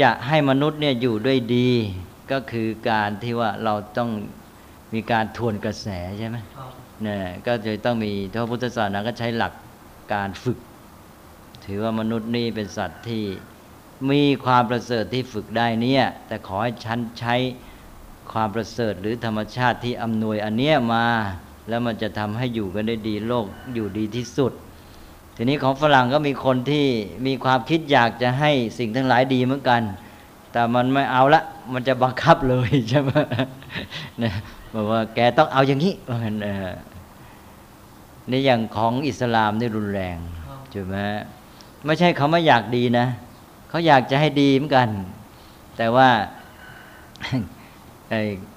Speaker 3: จะให้มนุษย์เนี่ยอยู่ด้วยดี ก็คือการที่ว่าเราต้องมีการทวนกระแสใช่ไหม
Speaker 2: ครับ
Speaker 3: เนี่ยก็จะต้องมีพระพุทธศาสนาก็ใช้หลักการฝึก ถือว่ามนุษย์นี่เป็นสัตว์ที่มีความประเสริฐที่ฝึกได้เนี่ยแต่ขอให้ฉันใช้ความประเสริฐหรือธรรมชาติที่อำนวยอันเนี้ยมา แล้วมันจะทำให้อยู่กันได้ดีโลกอยู่ดีที่สุด ทีนี้ของฝรั่งก็มีคนที่มีความคิดอยากจะให้สิ่งทั้งหลายดีเหมือนกัน แต่มันไม่เอาละ มันจะบังคับเลยใช่ไหมเนี่ยบอกว่าแกต้องเอาอย่างนี้นเออในอย่างของอิสลามนี่รุนแรงใช่ไหมไม่ใช่เขาไม่อยากดีนะเขาอยากจะให้ดีเหมือนกัน แต่ว่า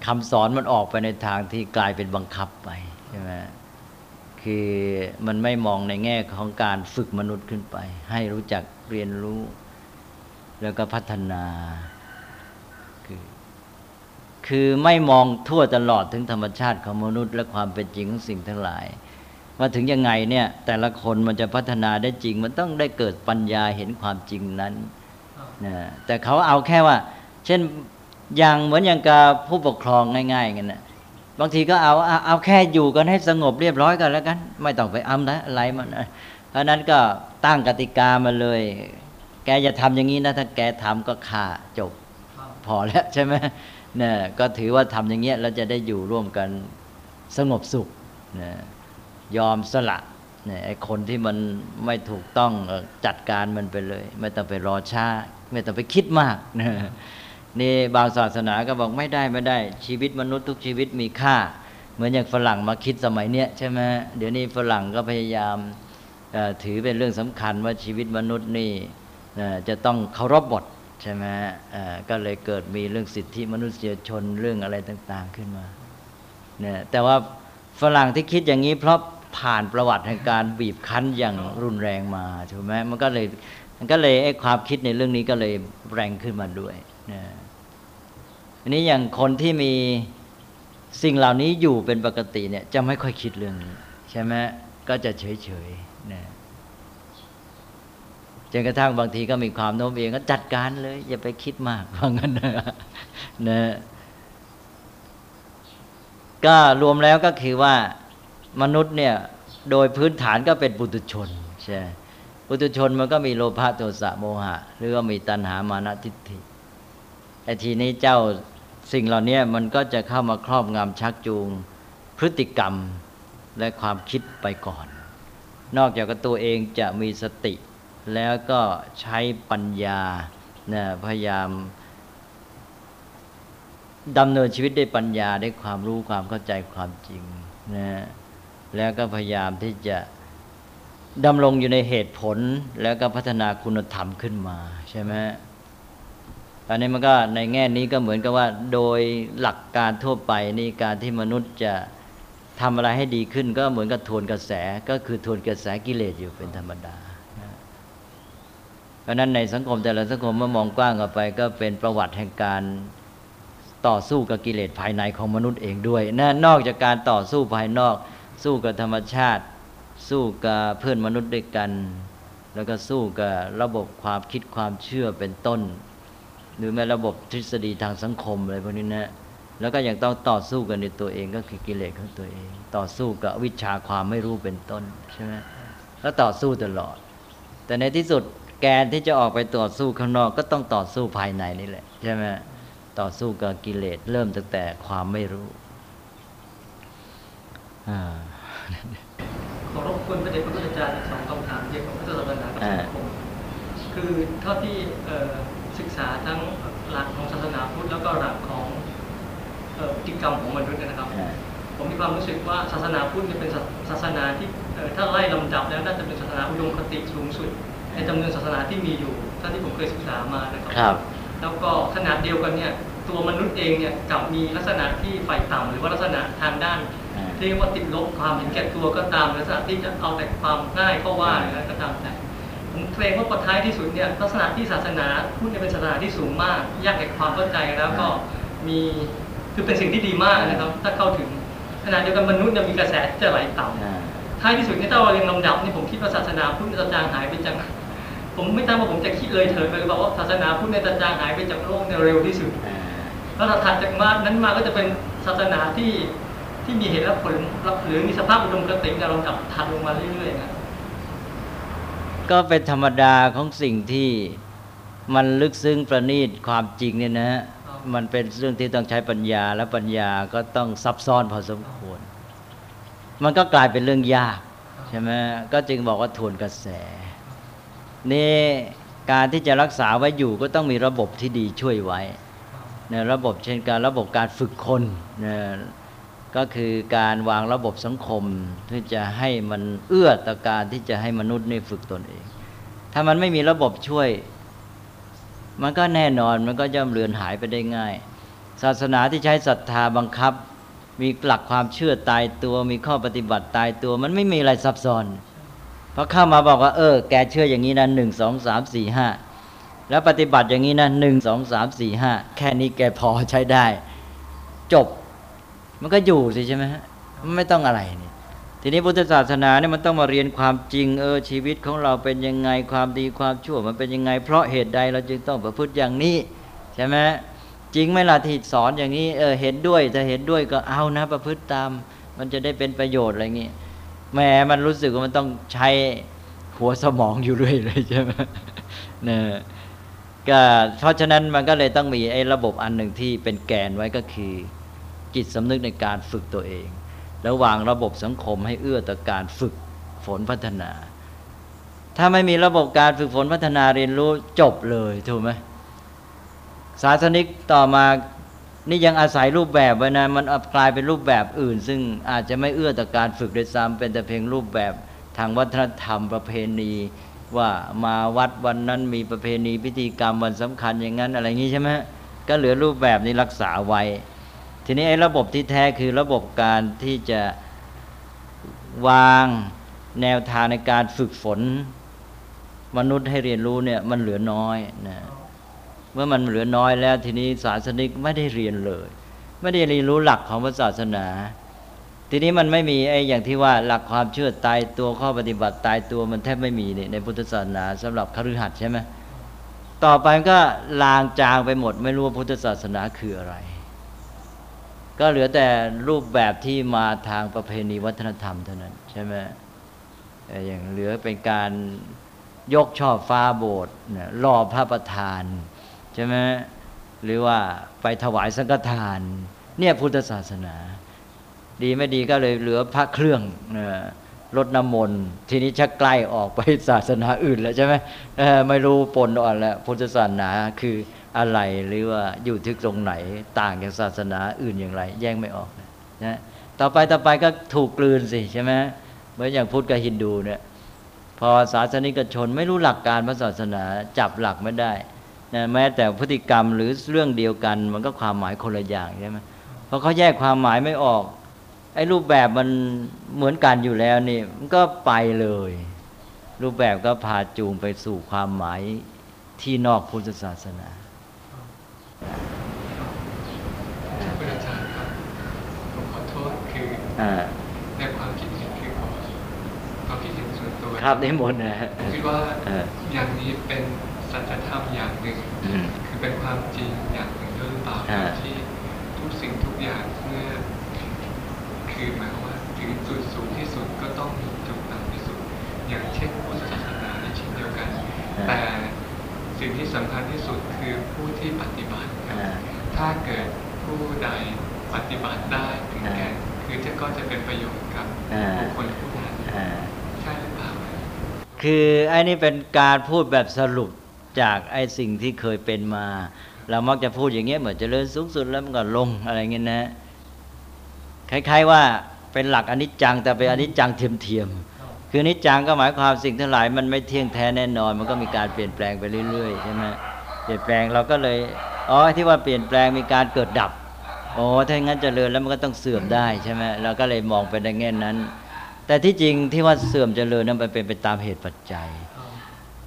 Speaker 3: คำสอนมันออกไปในทางที่กลายเป็นบังคับไป ช่ไหมคือมันไม่มองในแง่ของการฝึกมนุษย์ขึ้นไป ให้รู้จักเรียนรู้ แล้วก็พัฒนาคือคือไม่มองทั่วตลอดถึงธรรมชาติของมนุษย์ และความเป็นจริงของสิ่งทั้งหลาย ว่าถึงยังไงเนี่ย แต่ละคนมันจะพัฒนาได้จริง มันต้องได้เกิดปัญญาเห็นความจริงนั้นนะแต่เขาเอาแค่ว่า เช่นอย่างเหมือนอย่างกับผู้ปกครองง่ายๆกันนะ บางทีก็เอาเอาเอาแค่อยู่กันให้สงบเรียบร้อยกันแล้วกัน ไม่ต้องไปอ้ำนะอะไรมันเพราะนั้นก็ตั้งกติกามาเลย แกจะทำอย่างนี้นะถ้าแกทำก็ฆ่าจบ พอแล้วใช่ไหมเนี่ยก็ถือว่าทำอย่างเงี้ยเราจะได้อยู่ร่วมกันสงบสุขนะยอมสละเนี่ยไอ้คนที่มันไม่ถูกต้องจัดการมันไปเลย ไม่ต้องไปรอช้า ไม่ต้องไปคิดมากนะ นี่บางศาสนาก็บอกไม่ได้ไม่ได้ ชีวิตมนุษย์ทุกชีวิตมีค่า เหมือนอย่างฝรั่งมาคิดสมัยเนี้ยใช่ไหมเดี๋ยวนี้ฝรั่งก็พยายามถือเป็นเรื่องสำคัญว่าชีวิตมนุษย์นี่จะต้องเคารพบทใช่ไหมก็เลยเกิดมีเรื่องสิทธิมนุษยชนเรื่องอะไรต่าง ๆขึ้นมาเนี่ยแต่ว่าฝรั่งที่คิดอย่างนี้เพราะผ่านประวัติแห่งการบีบคั้นอย่างรุนแรงมาถูกไหมมันก็เลยมันก็เลยไอ้ความคิดในเรื่องนี้ก็เลยแรงขึ้นมาด้วยนะ อันนี้อย่างคนที่มีสิ่งเหล่านี้อยู่เป็นปกติเนี่ย จะไม่ค่อยคิดเรื่องนี้ใช่ไหมก็จะเฉยๆนะจนกระทั่งบางทีก็มีความโน้มเอียงก็จัดการเลย อย่าไปคิดมากว่างั้นนะนะก็รวมแล้วก็คือว่ามนุษย์เนี่ย โดยพื้นฐานก็เป็นปุถุชนใช่ปุถุชนมันก็มีโลภะโทสะโมหะ หรือว่ามีตัณหามานะทิฏฐิไอ้ทีนี้เจ้า สิ่งเหล่านี้มันก็จะเข้ามาครอบงำชักจูง พฤติกรรมและความคิดไปก่อน นอกจากตัวเองจะมีสติ แล้วก็ใช้ปัญญานะพยายามดำเนินชีวิตด้วยปัญญาได้ความรู้ความเข้าใจความจริงนะแล้วก็พยายามที่จะดำรงอยู่ในเหตุผลแล้วก็พัฒนาคุณธรรมขึ้นมาใช่ไหม อันนี้มันก็ในแง่นี้ก็เหมือนกับว่า โดยหลักการทั่วไปนี่การที่มนุษย์จะทำอะไรให้ดีขึ้น ก็เหมือนกับทวนกระแสก็คือทวนกระแสกิเลสอยู่เป็นธรรมดาเพราะฉะนั้นในสังคมแต่ละสังคมเมื่อมองกว้างออกไป ก็เป็นประวัติแห่งการต่อสู้กับกิเลสภายในของมนุษย์เองด้วยนะนอกจากการต่อสู้ภายนอก สู้กับธรรมชาติ สู้กับเพื่อนมนุษย์ด้วยกัน แล้วก็สู้กับระบบความคิดความเชื่อเป็นต้น หรือแม้ระบบทฤษฎีทางสังคมอะไรพวกนี้นะแล้วก็ยังต้องต่อสู้กันในตัวเองก็คือกิเลสของตัวเอง ต่อสู้กับวิชาความไม่รู้เป็นต้นใช่ไหมแล้วต่อสู้ตลอด แต่ในที่สุดแกนที่จะออกไปต่อสู้ข้างนอกก็ต้องต่อสู้ภายในนี่แหละใช่ไหมต่อสู้กับกิเลสเริ่มตั้งแต่ความไม่รู้อ่า
Speaker 2: ขอรบกวนพระเดชพระคุณอาจารย์อีกสองคำถามเกี่ยวกับพุทธศาสนากับ
Speaker 3: อ่า
Speaker 2: สังคมคือเท่าที่เอ่อศึก ษาทั้งหลักของศาสนาพุทธแล้วก็หลักของเอ่อพฤติกรรมของมนุษย์นะครับ
Speaker 3: อ่า
Speaker 2: ผมมีความรู้สึกว่าศาสนาพุทธเนี่ยเป็นศาศาสนาที่เอ่อถ้าไล่ลำดับแล้วน่าจะเป็นศาสนาอุดมคติสูงสุด ในจำนวนศาสนาที่มีอยู่เท่าที่ผมเคยศึกษามานะครั
Speaker 3: ครับ
Speaker 2: แล้วก็ขนาดเดียวกันเนี่ยตัวมนุษย์เองเนี่ยกลับมีลักษณะที่ฝ่ายต่ำหรือว่าลักษณะทางด้าน
Speaker 3: อ่า
Speaker 2: เรียกว่าติดลบความเห็นแก่ตัวก็ตามลักษณะที่จะเอาแต่ความง่ายเข้าว่าอะไรก็ตามแต่ ผมเกรงว่าปท้ายที่สุดเนี่ยลักษณะที่ศาสนาพุทธเนี่ยเป็นศาสนาที่สูงมาก ยากแก่ความเข้าใจแล้วก็มีคือเป็นสิ่งที่ดีมากนะครับ ถ้าเข้าถึงขณะเดียวกันมนุษย์เนี่ยมีกระแสที่จะไหลต่ำ
Speaker 3: อ่า
Speaker 2: ท้ายที่สุดเนี่ยถ้าเราเรียงลำดับนี่ผมคิดว่าศาสนาพุทธจะจางหายไปจากผมไม่ทราบว่าผมจะคิดเลยเถิดไปหรือเปล่าว่าศาสนาพุทธเนี่ยจะจางหายไปจากโลกเนี่ยเร็วที่สุด
Speaker 3: อ่า
Speaker 2: แล้วถัดจากมานั้นมาก็จะเป็นศาสนาที่ที่มีเหตุและผลหรือมีสภาพอุดมคติในลำดับถัดลงมาเรื่อยๆนะ
Speaker 3: ก็เป็นธรรมดาของสิ่งที่มันลึกซึ้งประณีตความจริงเนี่ยนะฮะมันเป็นเรื่องที่ต้องใช้ปัญญาและปัญญาก็ต้องซับซ้อนพอสมควร มันก็กลายเป็นเรื่องยากใช่ไหมก็จึงบอกว่าทวนกระแส นี่การที่จะรักษาไว้อยู่ก็ต้องมีระบบที่ดีช่วยไว้นะระบบเช่นการระบบการฝึกคนนะ ก็คือการวางระบบสังคมที่จะให้มันเอื้อต่อการที่จะให้มนุษย์นี่ฝึกตนเอง ถ้ามันไม่มีระบบช่วย มันก็แน่นอนมันก็ย่อมเลือนหายไปได้ง่าย ศาสนาที่ใช้ศรัทธาบังคับ มีหลักความเชื่อตายตัว มีข้อปฏิบัติตายตัว มันไม่มีอะไรซับซ้อนพอเข้ามาบอกว่า เออ แกเชื่ออย่างนี้นะหนึ่งสองสามสี่ห้าแล้วปฏิบัติอย่างนี้นะหนึ่งสองสามสี่ห้าแค่นี้แกพอใช้ได้ จบ มันก็อยู่สิใช่ไหมฮะมันไม่ต้องอะไรนี่ทีนี้พุทธศาสนาเนี่ยมันต้องมาเรียนความจริงเออชีวิตของเราเป็นยังไงความดีความชั่วมันเป็นยังไง เพราะเหตุใดเราจึงต้องประพฤติอย่างนี้ใช่ไหมจริงไหมล่ะที่สอนอย่างนี้เออเห็นด้วยถ้าเห็นด้วยก็เอานะ ประพฤติตาม มันจะได้เป็นประโยชน์อะไรอย่างนี้แหมมันรู้สึกว่ามันต้องใช้หัวสมองอยู่เรื่อยเลยใช่ไหมเนี่ยก็เพราะฉะนั้นมันก็เลยต้องมีไอ้ระบบอันหนึ่งที่เป็นแกนไว้ก็คือ จิตสำนึกในการฝึกตัวเอง แล้ววางระบบสังคมให้เอื้อต่อการฝึกฝนพัฒนา ถ้าไม่มีระบบการฝึกฝนพัฒนาเรียนรู้จบเลยถูกไหมศาสนิกต่อมานี่ยังอาศัยรูปแบบไว้นะมันกลายเป็นรูปแบบอื่น ซึ่งอาจจะไม่เอื้อต่อการฝึกโดยซ้ำเป็นแต่เพียงรูปแบบทางวัฒนธรรมประเพณีว่ามาวัดวันนั้นมีประเพณีพิธีกรรมวันสำคัญอย่างนั้นอะไรงนี้ใช่ไหมก็เหลือรูปแบบนี้รักษาไว้ ทีนี้ไอ้ระบบที่แท้คือระบบการที่จะวางแนวทางในการฝึกฝน มนุษย์ให้เรียนรู้เนี่ยมันเหลือน้อยนะเมื่อมันเหลือน้อยแล้วทีนี้ศาสนิกไม่ได้เรียนเลย ไม่ได้เรียนรู้หลักของพระศาสนา ทีนี้มันไม่มีไอ้อย่างที่ว่าหลักความเชื่อตายตัวข้อปฏิบัติตายตัวมันแทบไม่มีนในพุทธศาสนาสำหรับคฤหัสถ์ใช่ไหมต่อไปก็ลางจางไปหมด ไม่รู้ว่าพุทธศาสนาคืออะไร ก็เหลือแต่รูปแบบที่มาทางประเพณีวัฒนธรรมเท่านั้น ใช่ไหมอย่างเหลือเป็นการยกช่อฟ้าโบสถ์เนี่ยรอพระประธาน ใช่ไหมหรือว่าไปถวายสังฆทาน เนี่ยพุทธศาสนา ดีไม่ดีก็เลยเหลือพระเครื่องเอ่อรดน้ำมนต์ทีนี้ชักใกล้ออกไปศาสนาอื่นแล้วใช่ไหมไม่รู้ปนอ่อนแล้วพุทธศาสนาคือ อะไรหรือว่าอยู่ที่ตรงไหนต่างจากศาสนาอื่นอย่างไร แยกไม่ออกนะต่อไปต่อไปก็ถูกกลืนสิใช่ไหมเหมือนอย่างพุทธกับฮินดูเนี่ยพอศาสนิกชนไม่รู้หลักการพระศาสนาจับหลักไม่ได้นะแม้แต่พฤติกรรมหรือเรื่องเดียวกัน มันก็ความหมายคนละอย่างใช่ไหมเพราะเขาแยกความหมายไม่ออกไอ้รูปแบบมันเหมือนกันอยู่แล้วนี่มันก็ไปเลย รูปแบบก็พาจูงไปสู่ความหมายที่นอกพุทธศาสนา
Speaker 4: คุณอาจารย์ครับผมขอโทษคือ
Speaker 3: อ่า
Speaker 4: ในความคิดเห็นคือขอความคิดเห็นส่วนตัว
Speaker 3: ครับได้หมดนะฮะ
Speaker 4: คิดว่า
Speaker 3: เออ
Speaker 4: อย่างนี้เป็นสัจธรรมอย่างหนึ่ง
Speaker 3: อืม
Speaker 4: คือเป็นความจริงอย่างหนึ่งด้วยหรือเปล่า
Speaker 3: อ่า
Speaker 4: ที่ทุกสิ่งทุกอย่างเมื่อคือหมายความว่าถึงจุดสูงที่สุดก็ต้องมีจุดต่ำที่สุด อย่างเช่นพุทธศาสนาในเช่นเดียวกัน แต่ สิ่งที่สำคัญที่สุดคือผู้ที่ปฏิบัติครับ
Speaker 3: อ่า
Speaker 4: ถ้าเกิดผู้ใดปฏิบัติได้ถึงแก่คือจะก็จะเป็นประโยชน์กับ
Speaker 3: อ่า
Speaker 4: บุคคลผู้นั้น
Speaker 3: อ่า
Speaker 4: ใช่หรือเปล่า
Speaker 3: คือไอ้นี่เป็นการพูดแบบสรุปจากไอ้สิ่งที่เคยเป็นมา เรามักจะพูดอย่างเงี้ยเหมือนเจริญสูงสุดแล้วมันก็ลงอะไรเงี้ยนะคล้ายๆว่าเป็นหลักอนิจจังแต่เป็นอนิจจังเทียมๆ คือนิจจังก็หมายความสิ่งทั้งหลาย มันไม่เที่ยงแท้แน่นอน มันก็มีการเปลี่ยนแปลงไปเรื่อยๆใช่ไหมเปลี่ยนแปลงเราก็เลยอ๋อที่ว่าเปลี่ยนแปลงมีการเกิดดับโอ้ถ้าอย่างนั้นเจริญแล้วมันก็ต้องเสื่อมได้ใช่ไหมเราก็เลยมองไปในแง่นั้น แต่ที่จริงที่ว่าเสื่อมเจริญนั้นมันเป็นไปตามเหตุปัจจัย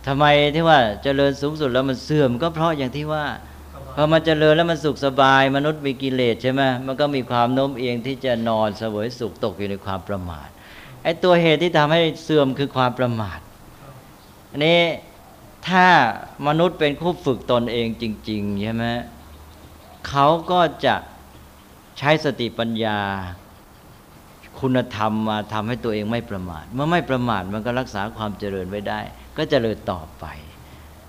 Speaker 3: ทำไมที่ว่าเจริญสูงสุดแล้วมันเสื่อม ก็เพราะอย่างที่ว่าพอมันเจริญแล้วมันสุขสบาย มนุษย์มีกิเลสใช่ไหมมันก็มีความโน้มเอียงที่จะนอนเสวยสุขตกอยู่ในความประมาท ไอ้ตัวเหตุที่ทำให้เสื่อมคือความประมาทอันนี้ถ้ามนุษย์เป็นคู่ฝึกตนเองจริงๆใช่ไหมเขาก็จะใช้สติปัญญา คุณธรรมมาทำให้ตัวเองไม่ประมาท เมื่อไม่ประมาทมันก็รักษาความเจริญไว้ได้ ก็เจริญต่อไป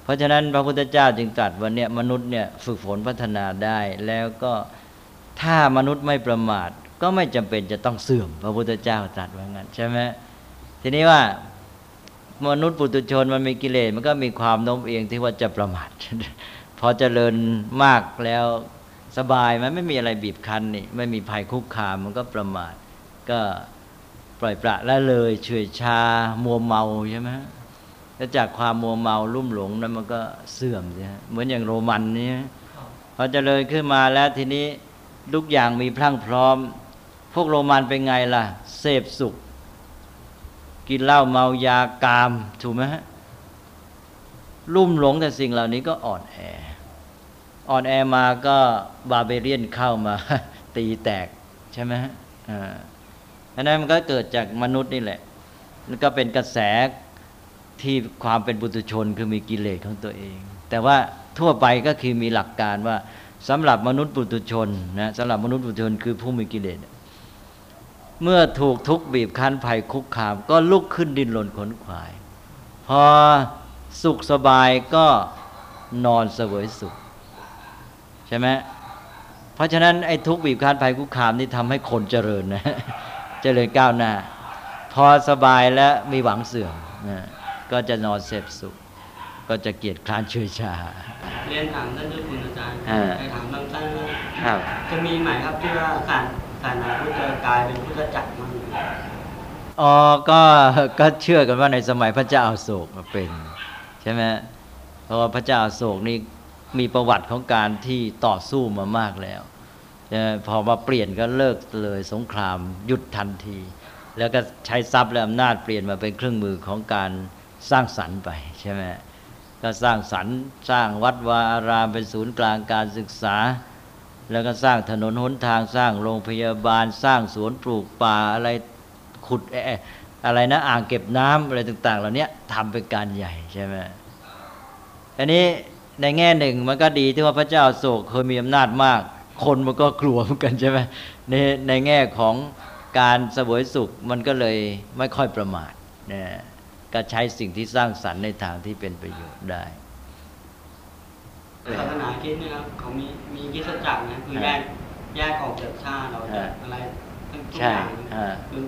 Speaker 3: เพราะฉะนั้นพระพุทธเจ้าจึงตรัสวันนี้มนุษย์เนี่ยฝึกฝนพัฒนาได้ แล้วก็ถ้ามนุษย์ไม่ประมาท ก็ไม่จำเป็นจะต้องเสื่อม พระพุทธเจ้าตรัสว่างั้นใช่ไหมทีนี้ว่ามนุษย์ปุถุชนมันมีกิเลสมันก็มีความโน้มเอียงที่ว่าจะประมาทพอเจริญมากแล้วสบายมันไม่มีอะไรบีบคั้นนี่ไม่มีภัยคุกคามมันก็ประมาทก็ปล่อยปละละเลยเฉยชามัวเมาใช่ไหมแล้วจากความมัวเมาลุ่มหลงนั้นมันก็เสื่อมใช่เหมือนอย่างโรมันนี่พอเจริญขึ้นมาแล้วทีนี้ทุกอย่างมีพรั่งพร้อม พวกโรมันเป็นไงล่ะ เสพสุข กินเหล้าเมายากามถูกไหมฮะลุ่มหลงแต่สิ่งเหล่านี้ก็อ่อนแอ อ่อนแอมาก็บาเบเรียนเข้ามา ตีแตกใช่ไหมฮะอ่าอันนั้นมันก็เกิดจากมนุษย์นี่แหละ แล้วก็เป็นกระแสที่ความเป็นบุตุชนคือมีกิเลสของตัวเอง แต่ว่าทั่วไปก็คือมีหลักการว่าสำหรับมนุษย์ปุตุชนนะสำหรับมนุษย์ปุตุชนคือผู้มีกิเลส เมื่อถูกทุกข์บีบคั้นภัยคุกคาม ก็ลุกขึ้นดินหล่นขนขวาย พอสุขสบายก็นอนเสวยสุข ใช่ไหมเพราะฉะนั้นไอ้ทุกข์บีบคั้นภัยคุกคามนี่ทำให้คนเจริญนะ เจริญก้าวหน้า พอสบายแล้วมีหวังเสื่อมนะก็จะนอนเสพสุข ก็จะเกียจคร้านเฉยชา
Speaker 5: เรียนถามท่านเจ้าคุณอาจารย์
Speaker 3: อ่า
Speaker 5: ไปถามบางท่านว่า
Speaker 3: ครับ
Speaker 5: จะมีไหมครับที่ว่าศาส ศาสนาพุทธจะกลายเป็นพุทธจักรมั้ง
Speaker 3: อ๋อก็ก็เชื่อกันว่าในสมัยพระเจ้าอโศกเป็น ใช่ไหมเพราะว่าพระเจ้าอโศกนี่มีประวัติของการที่ต่อสู้มามากแล้วใช่พอมาเปลี่ยนก็เลิกเลยสงครามหยุดทันที แล้วก็ใช้ทรัพย์และอำนาจเปลี่ยนมาเป็นเครื่องมือของการสร้างสรรค์ไปใช่ไหมก็สร้างสรรค์สร้างวัดวาอารามเป็นศูนย์กลางการศึกษา แล้วก็สร้างถนนหนทางสร้างโรงพยาบาล สร้างสวนปลูกป่าอะไรขุดเอ่อะไรนะอ่างเก็บน้ำอะไรต่าง ๆ เหล่านี้ทำเป็นการใหญ่ใช่ไหมอันนี้ในแง่หนึ่งมันก็ดีที่ว่าพระเจ้าโศกเคยมีอำนาจมาก คนมันก็กลัวเหมือนกันใช่ไหมในในแง่ของการสวยสุขมันก็เลยไม่ค่อยประมาทนะก็ใช้สิ่งที่สร้างสรรค์ในทางที่เป็นประโยชน์ได้
Speaker 5: ศาสนาคริดนะครับเขามีมีคริสตจักรนะคือแยกแยกออกจากชาติเรา
Speaker 3: อ่า
Speaker 5: จะอะไรทั้งทุก
Speaker 3: ใช่
Speaker 5: อย่าง
Speaker 3: อ่า
Speaker 5: มัน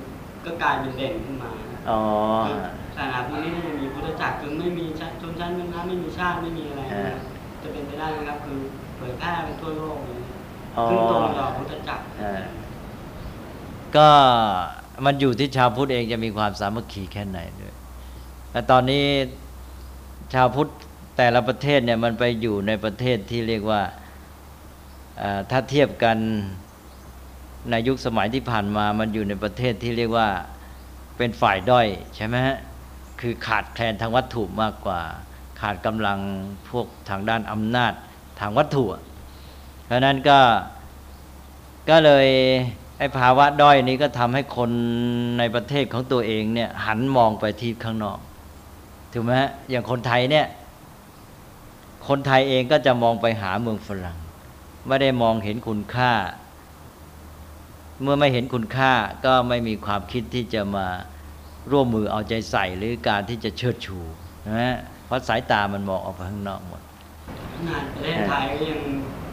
Speaker 5: ก็กลายเป็นเด่นขึ้นมา
Speaker 3: อ๋อ
Speaker 5: คือศาสนาพุทธนี่จะมีพุทธจักรคือไม่มีชาชนชั้นวรรณะไม่มีชาติไม่มีอะไร
Speaker 3: อ่า
Speaker 5: จะเป็นไปได้ไหมครับ คือเผยแพร่ไปทั่วโลกเลย
Speaker 3: อ๋อ
Speaker 5: ขึ้นตรงต่อพุทธจักร
Speaker 3: อ่าก็มันอยู่ที่ชาวพุทธเองจะมีความสามัคคีแค่ไหนด้วยแต่ตอนนี้ชาวพุทธ แต่ละประเทศเนี่ยมันไปอยู่ในประเทศที่เรียกว่าถ้าเทียบกันในยุคสมัยที่ผ่านมา มันอยู่ในประเทศที่เรียกว่าเป็นฝ่ายด้อยใช่ไหมฮะคือขาดแคลนทางวัตถุมากกว่า ขาดกำลังพวกทางด้านอำนาจทางวัตถุ เพราะนั้นก็ก็เลยไอ้ภาวะด้อยนี้ก็ทำให้คนในประเทศของตัวเองเนี่ยหันมองไปที่ข้างนอกถูกไหมฮะอย่างคนไทยเนี่ย คนไทยเองก็จะมองไปหาเมืองฝรั่ง ไม่ได้มองเห็นคุณค่า เมื่อไม่เห็นคุณค่าก็ไม่มีความคิดที่จะมาร่วมมือเอาใจใส่หรือการที่จะเชิดชูนะฮะเพราะสายตามันมองออกไปข้างนอกหมด
Speaker 5: ขนาดประเทศไทยก็ยังไป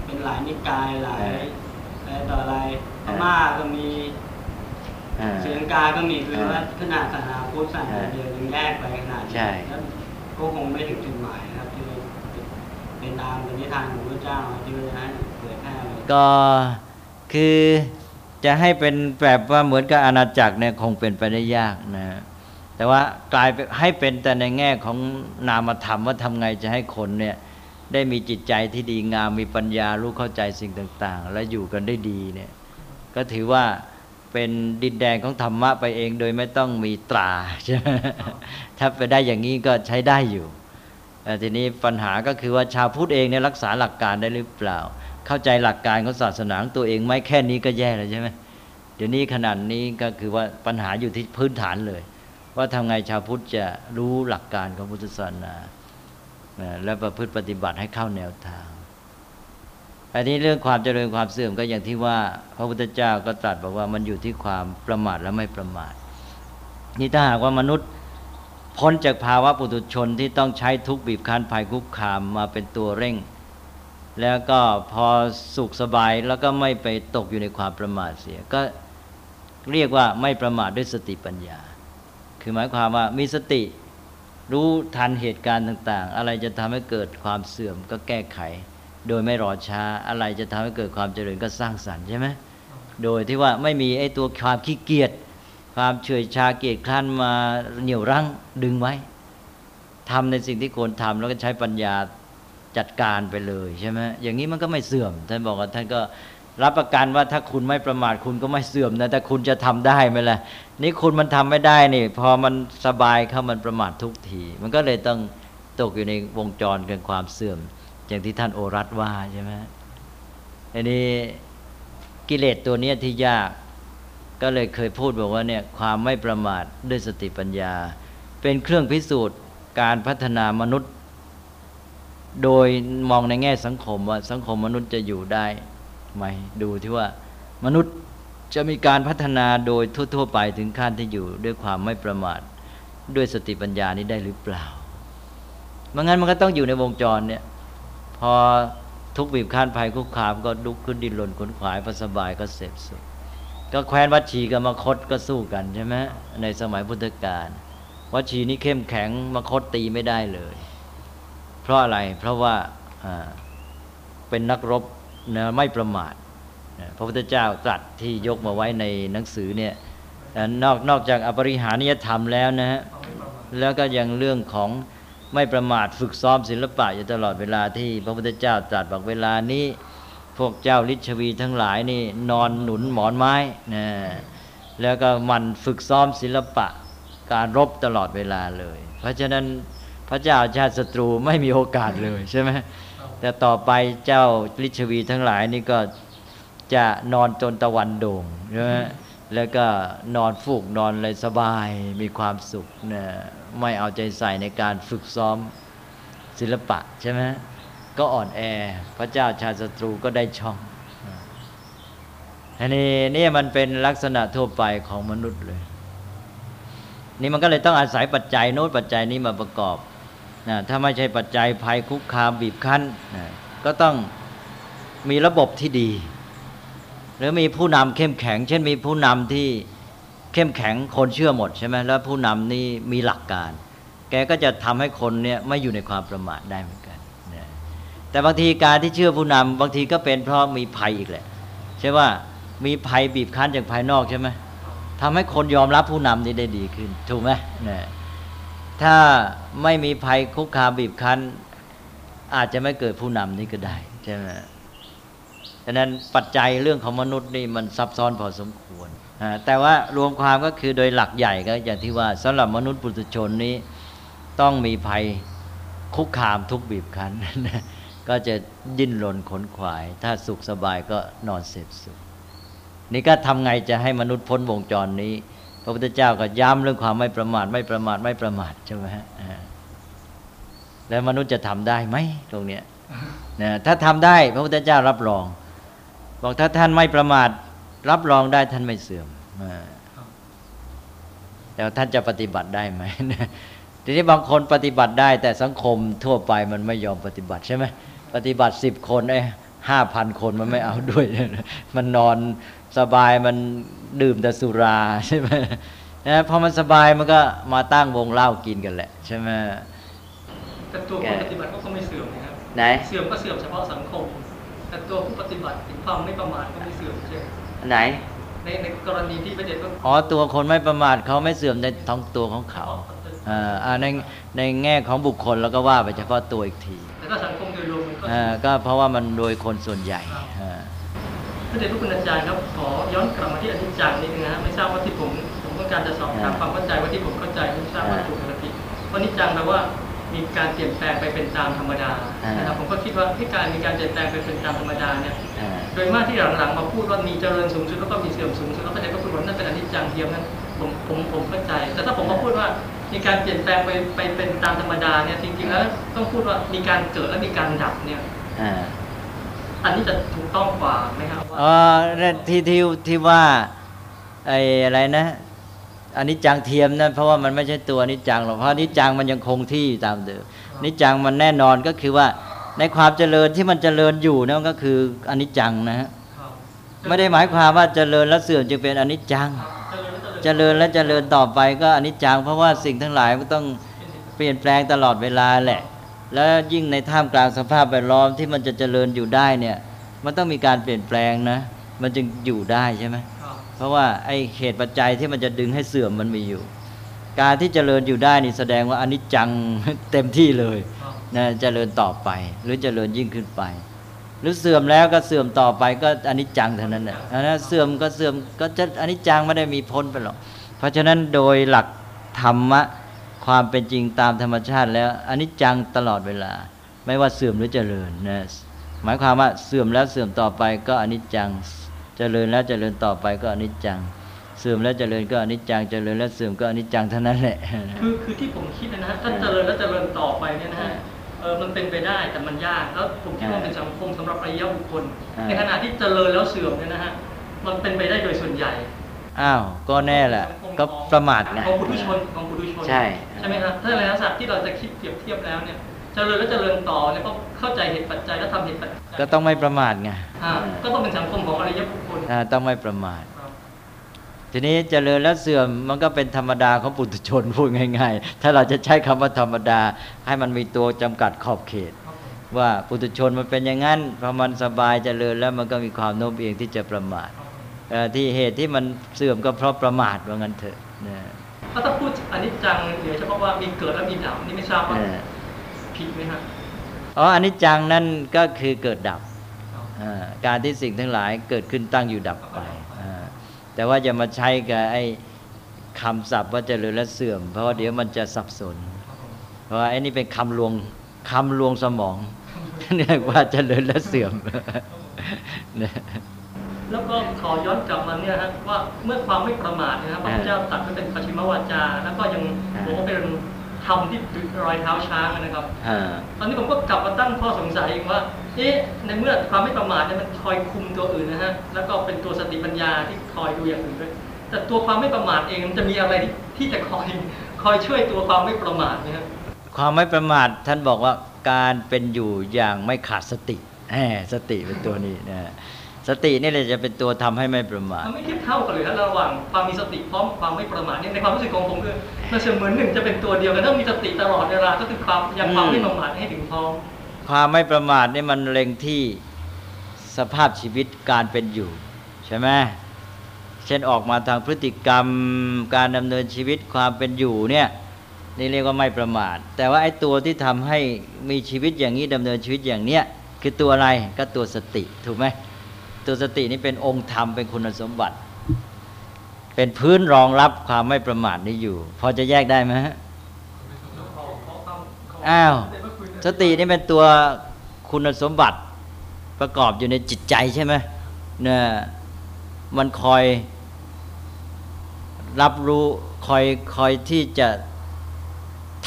Speaker 5: เป็นหลายนิกายหลาย
Speaker 3: เออ
Speaker 5: อะไรต่ออะไรพ
Speaker 3: เออ
Speaker 5: ม่าก็มี
Speaker 3: อ่า
Speaker 5: ศรีลังกาก็มีคือ
Speaker 3: เออ
Speaker 5: ว่าขนาดศาสนาพุทธศาสนา
Speaker 3: เออ
Speaker 5: เดียวยังแยกไปขนาดนี้
Speaker 3: ใช่
Speaker 5: แล้วก็คงไม่ถึงจุดหมายนะครับที่ เป็นตามปณิธานของพระเจ้าที่จะให้เผยแพร่เลย
Speaker 3: ก็คือจะให้เป็นแบบว่าเหมือนกับอาณาจักรเนี่ยคงเป็นไปได้ยากนะแต่ว่ากลายให้เป็นแต่ในแง่ของนามธรรมว่าทำไงจะให้คนเนี่ยได้มีจิตใจที่ดีงามมีปัญญารู้เข้าใจสิ่งต่าง ๆ และอยู่กันได้ดีเนี่ยก็ถือว่าเป็นดินแดนของธรรมะไปเองโดยไม่ต้องมีตราใช่ไหมถ้าไปได้อย่างนี้ก็ใช้ได้อยู่ ทีนี้ปัญหาก็คือว่าชาวพุทธเองเนี่ยรักษาหลักการได้หรือเปล่า เข้าใจหลักการของศาสนาของตัวเองไหมแค่นี้ก็แย่แล้วใช่ไหมเดี๋ยวนี้ขนาดนี้ก็คือว่าปัญหาอยู่ที่พื้นฐานเลย ว่าทำไงชาวพุทธจะรู้หลักการของพุทธศาสนาและประพฤติปฏิบัติให้เข้าแนวทางอันนี้เรื่องความเจริญความเสื่อมก็อย่างที่ว่า พระพุทธเจ้าก็ตรัสบอกว่ามันอยู่ที่ความประมาทและไม่ประมาทนี่ถ้าหากว่ามนุษย์ พ้นจากภาวะปุถุชนที่ต้องใช้ทุกบีบคั้นภัยคุกคามมาเป็นตัวเร่ง แล้วก็พอสุขสบายแล้วก็ไม่ไปตกอยู่ในความประมาทเสีย ก็เรียกว่าไม่ประมาทด้วยสติปัญญา คือหมายความว่ามีสติรู้ทันเหตุการณ์ต่าง ๆ อะไรจะทำให้เกิดความเสื่อมก็แก้ไข โดยไม่รอช้า อะไรจะทำให้เกิดความเจริญก็สร้างสรรค์ใช่ไหมโดยที่ว่าไม่มีไอ้ตัวความขี้เกียจ ความเฉอยชาเกียจคร้านมาเหนี่ยวรั้งดึงไว้ทำในสิ่งที่ควรทำแล้วก็ใช้ปัญญาจัดการไปเลยใช่ไหมอย่างนี้มันก็ไม่เสื่อมท่านบอกว่าท่านก็รับประกันว่าถ้าคุณไม่ประมาทคุณก็ไม่เสื่อมนะแต่คุณจะทำได้ไหมล่ะนี่คุณมันทำไม่ได้นี่ พอมันสบายเข้ามันประมาททุกที มันก็เลยต้องตกอยู่ในวงจรเกันความเสื่อม อย่างที่ท่านโอรัตว่าใช่ไหมอันนี้กิเลสตัวนี้ที่ยาก ก็เลยเคยพูดบอกว่าเนี่ยความไม่ประมาทด้วยสติปัญญา เป็นเครื่องพิสูจน์การพัฒนามนุษย์ โดยมองในแง่สังคมว่าสังคมมนุษย์จะอยู่ได้ไหมดูที่ว่ามนุษย์จะมีการพัฒนาโดยทั่ว ๆ ไปถึงขั้นที่อยู่ด้วยความไม่ประมาทด้วยสติปัญญานี้ได้หรือเปล่าเมื่งั้นมันก็ต้องอยู่ในวงจรเนี่ยพอทุกบีบคั้นภัยคุกคามก็ลุกขึ้นดิ้นรนขนขวายพอสบายก็เสพสุข ก็แคว้นวัชีกับมคตก็สู้กันใช่ไหมในสมัยพุทธกาลวัชีนี่เข้มแข็งมคตตีไม่ได้เลย เพราะอะไรเพราะว่าเป็นนักรบนะไม่ประมาทพระพุทธเจ้าตรัสที่ยกมาไว้ในหนังสือเนี่ยนอกนอกจากอปริหานิยธรรมแล้วนะฮะแล้วก็ยังเรื่องของไม่ประมาทฝึกซ้อมศิลปะอยู่ตลอดเวลาที่พระพุทธเจ้าตรัสบอกเวลานี้ พวกเจ้าลิชวีทั้งหลายนี่นอนหนุนหมอนไม้นะแล้วก็มันฝึกซ้อมศิลปะการรบตลอดเวลาเลย เพราะฉะนั้นพระเจ้าชาติศัตรูไม่มีโอกาสเลยใช่ไหมแต่ต่อไปเจ้าลิชวีทั้งหลายนี่ก็จะนอนจนตะวันโด่งใช่ไหมแล้วก็นอนฟูกนอนเลยสบายมีความสุขนะไม่เอาใจใส่ในการฝึกซ้อมศิลปะใช่ไหม ก็อ่อนแอ พระเจ้าชาติศัตรูก็ได้ช่องอันนี้นี่มันเป็นลักษณะทั่วไปของมนุษย์เลย นี่มันก็เลยต้องอาศัยปัจจัยโน้นปัจจัยนี้มาประกอบนะถ้าไม่ใช่ปัจจัยภัยคุกคามบีบคั้นนะก็ต้องมีระบบที่ดี หรือมีผู้นำเข้มแข็ง เช่นมีผู้นำที่เข้มแข็งคนเชื่อหมดใช่ไหมแล้วผู้นำนี่มีหลักการ แกก็จะทำให้คนเนี่ยไม่อยู่ในความประมาทได้เหมือนกัน แต่บางทีการที่เชื่อผู้นำบางทีก็เป็นเพราะมีภัยอีกแหละ ใช่ว่ามีภัยบีบคั้นจากภายนอกใช่ไหมทำให้คนยอมรับผู้นำนี้ได้ดีขึ้น ถูกไหมเนี่ยถ้าไม่มีภัยคุกคามบีบคั้น อาจจะไม่เกิดผู้นำนี้ก็ได้ใช่ไหมดังนั้นปัจจัยเรื่องของมนุษย์นี่มันซับซ้อนพอสมควร แต่ว่ารวมความก็คือโดยหลักใหญ่ก็อย่างที่ว่าสำหรับมนุษย์ปุถุชนนี้ต้องมีภัยคุกคามทุกบีบคั้น ก็จะดิ้นรนขนขวาย ถ้าสุขสบายก็นอนเสพสุข นี่ก็ทำไงจะให้มนุษย์พ้นวงจรนี้ พระพุทธเจ้าก็ย้ำเรื่องความไม่ประมาทไม่ประมาทไม่ประมาทใช่ไหมฮะแล้วมนุษย์จะทำได้ไหมตรงเนี้ยนะถ้าทำได้พระพุทธเจ้ารับรอง บอกถ้าท่านไม่ประมาทรับรองได้ท่านไม่เสื่อมแต่ท่านจะปฏิบัติได้ไหมทีนี้บางคนปฏิบัติได้ แต่สังคมทั่วไปมันไม่ยอมปฏิบัติใช่ไหม ปฏิบัติสิบคนเอ้ยห้าพันคนมันไม่เอาด้วย มันนอนสบายมันดื่มแต่สุราใช่ไหมนะพอมันสบายมันก็มาตั้งวงเหล้ากินกันแหละ ใช่ไหม
Speaker 2: แต่ตัวคนปฏิบัติก็ไม่เสื่อมนะครับ
Speaker 3: ไหน
Speaker 2: เสื่อมก็เสื่อมเฉพาะสังคม แต่ตัวผู้ปฏิบัติถึงความไม่ประมาทก็ไม่เสื่อมใช่ไหม
Speaker 3: ไหน
Speaker 2: ในในกรณีที่พระเดชก็
Speaker 3: อ๋อตัวคนไม่ประมาทเขาไม่เสื่อมในท้องตัวของเขาอ่าอ่าในในแง่ของบุคคลแล้วก็ว่าไปเฉพาะตัวอีกที
Speaker 2: แต่ถ้าสังคมโดยรวมมัน ก็
Speaker 3: อ่าก็เพราะว่ามันโดยคนส่วนใหญ่อ่า
Speaker 2: พระเดชพระคุณอาจารย์ครับขอย้อนกลับมาที่อนิจจังนิดนึงนะฮะไม่ทราบว่าที่ผมผมต้องการจะสอบถามความเข้าใจว่าที่ผมเข้าใจไม่ทราบว่าถูกหรือผิดว่าอนิจจังแปลว่ามีการเปลี่ยนแปลงไปเป็นตามธรรมดานะครับผมก็คิดว่าที่การมีการเปลี่ยนแปลงไปเป็นตามธรรมดาเนี่ย
Speaker 3: อ่า
Speaker 2: โดยมากที่หลังๆมาพูดว่ามีเจริญสูงสุดแล้วก็มีเสื่อมสูงสุดแล้วก็จะก็พูดว่านั่นเป็นอนิจจังเทียมนั้นผมผมผมเข้าใจ แต่ถ้าผมมาพูดว่า มีการเปลี่ยนแปลงไปไปเป็นตามธรรมดาเนี่ยจริงๆแล้วต้องพูดว่ามีการเกิดและมีการดับเนี่ย
Speaker 3: อ่า
Speaker 2: อันนี้จะถูกต้องกว่าไหมครับว่า
Speaker 3: อ๋อนั่นที่ที่ที่ว่าไอ้อะไรนะอันนี้จังเทียมนั่นเพราะว่ามันไม่ใช่ตัวอนิจจังหรอกเพราะอนิจจังมันยังคงที่อยู่ตามเดิมอนิจจังมันแน่นอนก็คือว่าในความเจริญที่มันเจริญอยู่นั่นก็คืออนิจจังนะฮะ
Speaker 2: ครับ
Speaker 3: ไม่ได้หมายความว่าเจริญแล้วเสื่อมจึงเป็นอนิจจัง เจริญและเจริญต่อไปก็อนิจจังเพราะว่าสิ่งทั้งหลายมันต้องเปลี่ยนแปลงตลอดเวลาแหละ แล้วยิ่งในท่ามกลางสภาพแวดล้อมที่มันจะเจริญอยู่ได้เนี่ย มันต้องมีการเปลี่ยนแปลงนะ มันจึงอยู่ได้ใช่ไหมเพราะว่าไอ้เหตุปัจจัยที่มันจะดึงให้เสื่อมมันมีอยู่ การที่เจริญอยู่ได้นี่แสดงว่าอนิจจังเต็มที่เลยนะเจริญต่อไป หรือเจริญยิ่งขึ้นไป หรือเสื่อมแล้วก็เสื่อมต่อไปก็อนิจจังเท่านั้นแหละนนั้นเสื่อมก็เสื่อมก็จะอนิจจังไม่ได้มีพ้นไปหรอก เพราะฉะนั้นโดยหลักธรรมะความเป็นจริงตามธรรมชาติแล้วอนิจจังตลอดเวลา ไม่ว่าเสื่อมหรือเจริญนะหมายความว่าเสื่อมแล้วเสื่อมต่อไปก็อนิจจัง เจริญแล้วเจริญต่อไปก็อนิจจัง เสื่อมแล้วเจริญก็อนิจจัง เจริญแล้วเสื่อมก็อนิจจังเท่านั้นแหละ
Speaker 2: คือคือที่ผมคิดนะฮะถ้าเจริญแล้วเจริญต่อไปเนี่ยนะฮะ เออมันเป็นไปได้แต่มันยากแล้วผมคิดว่ามันเป็นสังคมสำหรับอริยบุคคล
Speaker 3: อ่า
Speaker 2: ในขณะที่เจริญแล้วเสื่อมเนี่ยนะฮะมันเป็นไปได้โดยส่วนใหญ่
Speaker 3: อ้าวก็แน่แหละก็ประมาทไง
Speaker 2: ของปุถุชนของปุถุชน
Speaker 3: ใช่
Speaker 2: ใช่ไหมครับถ้าในลักษณะที่เราจะคิดเปรียบเทียบแล้วเนี่ยเจริญแล้วเจริญต่อเนี่ยก็เข้าใจเหตุปัจจัยแล้วทำเหตุปัจจัย
Speaker 3: ก็ต้องไม่ประมาทไง
Speaker 2: อ่าก็ต้องเป็นสังคมของอริยบุคคล
Speaker 3: อ่าต้องไม่ประมาท
Speaker 2: ครับ
Speaker 3: ทีนี้เจริญแล้วเสื่อมมันก็เป็นธรรมดาของปุถุชนพูดง่าย ๆ ถ้าเราจะใช้คำว่าธรรมดา ให้มันมีตัวจำกัดขอบเขต
Speaker 2: ครับผม
Speaker 3: ว่าปุถุชนมันเป็นอย่างนั้นพอมันสบายเจริญแล้วมันก็มีความโน้มเอียงที่จะประมาท
Speaker 2: ครับผม
Speaker 3: เอ่อที่เหตุที่มันเสื่อมก็เพราะประมาทว่างั้นเถอะนะ
Speaker 2: ถ้าถ้าพูดอนิจจังเหลือเฉพาะว่ามีเกิดและมีดับนี่ไม่ทราบว่า
Speaker 3: เออ
Speaker 2: ผิดไหมฮะ
Speaker 3: อ๋ออันนี้จังนั่นก็คือเกิดดับ
Speaker 2: ครับ
Speaker 3: อ่าการที่สิ่งทั้งหลายเกิดขึ้นตั้งอยู่ดับไปอ่า แต่ว่าจะมาใช้กับไอ้คำศัพท์ว่าเจริญและเสื่อม เพราะว่าเดี๋ยวมันจะสับสน
Speaker 2: ครับผม
Speaker 3: เพราะว่าไอ้นี่เป็นคำลวงคำลวงสมองเรียกว่าเจริญและเสื่อมนะ
Speaker 2: แล้วก็ขอย้อนกลับมาเนี่ยฮะว่าเมื่อความไม่ประมาทเนะครับพระพุทธเจ้าตรัสว่าเป็นปัจฉิมวาจา แล้วก็ยังบอกว่าเป็นธรรมที่รอยเท้าช้างนะครับ
Speaker 3: อ่า
Speaker 2: ตอนนี้ผมก็กลับมาตั้งข้อสงสัยอีกว่าเอ๊ะในเมื่อความไม่ประมาทเนี่ยมันคอยคุมตัวอื่นนะฮะแล้วก็เป็นตัวสติปัญญาที่คอยดูอย่างอื่นด้วยแต่ตัวความไม่ประมาทเองมันจะมีอะไรที่ที่จะคอยคอยช่วยตัวความไม่ประมาทเนี่ยฮะ
Speaker 3: ความไม่ประมาทท่านบอกว่าการเป็นอยู่อย่างไม่ขาดสติแหมสติเป็นตัวนี้นะสตินี่แหละจะเป็นตัวทำให้ไม่ประมาท
Speaker 2: มันไม่เทียบเท่ากันเลยนะระหว่างความมีสติพร้อมความไม่ประมาทเนี่ยในความรู้สึกของผมคือมันเสมือนหนึ่งจะเป็นตัวเดียวกันต้องมีสติตลอดเวลาก็คือความยังความไม่ประมาทให้ถึงพร้อม
Speaker 3: ความไม่ประมาทนี่มันเล็งที่สภาพชีวิตการเป็นอยู่ ใช่ไหมเช่นออกมาทางพฤติกรรมการดำเนินชีวิตความเป็นอยู่เนี่ยนี่เรียกว่าไม่ประมาท แต่ว่าไอ้ตัวที่ทำให้มีชีวิตอย่างนี้ดำเนินชีวิตอย่างเนี้ยคือตัวอะไรก็ตัวสติถูกไหมตัวสตินี่เป็นองค์ธรรมเป็นคุณสมบัติ เป็นพื้นรองรับความไม่ประมาทนี้อยู่ พอจะแยกได้ไหมฮะอ้าว สตินี่เป็นตัวคุณสมบัติประกอบอยู่ในจิตใจใช่ไหมเนี่ยมันคอยรับรู้คอยคอยที่จะ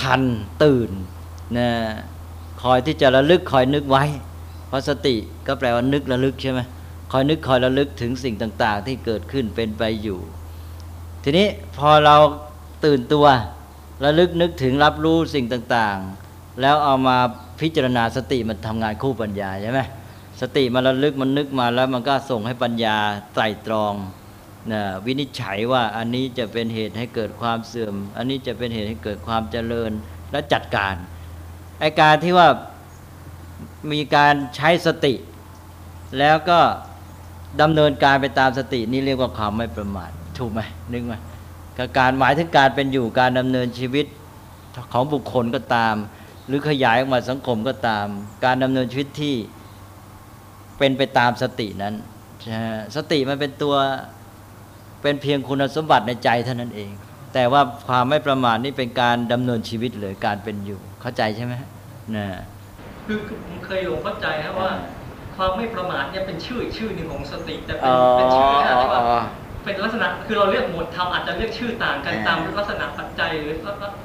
Speaker 3: ทันตื่นนะคอยที่จะระลึกคอยนึกไว้ เพราะสติก็แปลว่านึกระลึกใช่ไหมคอยนึกคอยระลึกถึงสิ่งต่าง ๆ ที่เกิดขึ้นเป็นไปอยู่ ทีนี้พอเราตื่นตัวระลึกนึกถึงรับรู้สิ่งต่างๆ แล้วเอามาพิจารณาสติมันทำงานคู่ปัญญาใช่ไหมสติมันระลึกมันนึกมาแล้วมันก็ส่งให้ปัญญาไตรตรองนะวินิจฉัยว่าอันนี้จะเป็นเหตุให้เกิดความเสื่อม อันนี้จะเป็นเหตุให้เกิดความเจริญและจัดการไอการที่ว่ามีการใช้สติ แล้วก็ดำเนินการไปตามสตินี่เรียกว่าความไม่ประมาทถูกไหมนึกไหมกการหมายถึงการเป็นอยู่การดำเนินชีวิตของบุคคลก็ตาม หรือขยายออกมาสังคมก็ตาม การดำเนินชีวิตที่เป็นไปตามสตินั้นสติมันเป็นตัวเป็นเพียงคุณสมบัติในใจเท่านั้นเอง แต่ว่าความไม่ประมาทนี่เป็นการดำเนินชีวิตเลยการเป็นอยู่ เข้าใจใช่ไหมนะ
Speaker 2: คือผมเคยหลงเข้าใจครับว่า ความไม่ประมาทเนี่ยเป็นชื่อชื่อหนึ่งของสติแต่เป็นเป็นชื่อนะว่า เป็นลักษณะคือเราเรียกหมวดธรรมอาจจะเรียกชื่อต่างกันตามลักษณะปัจจัยหรือ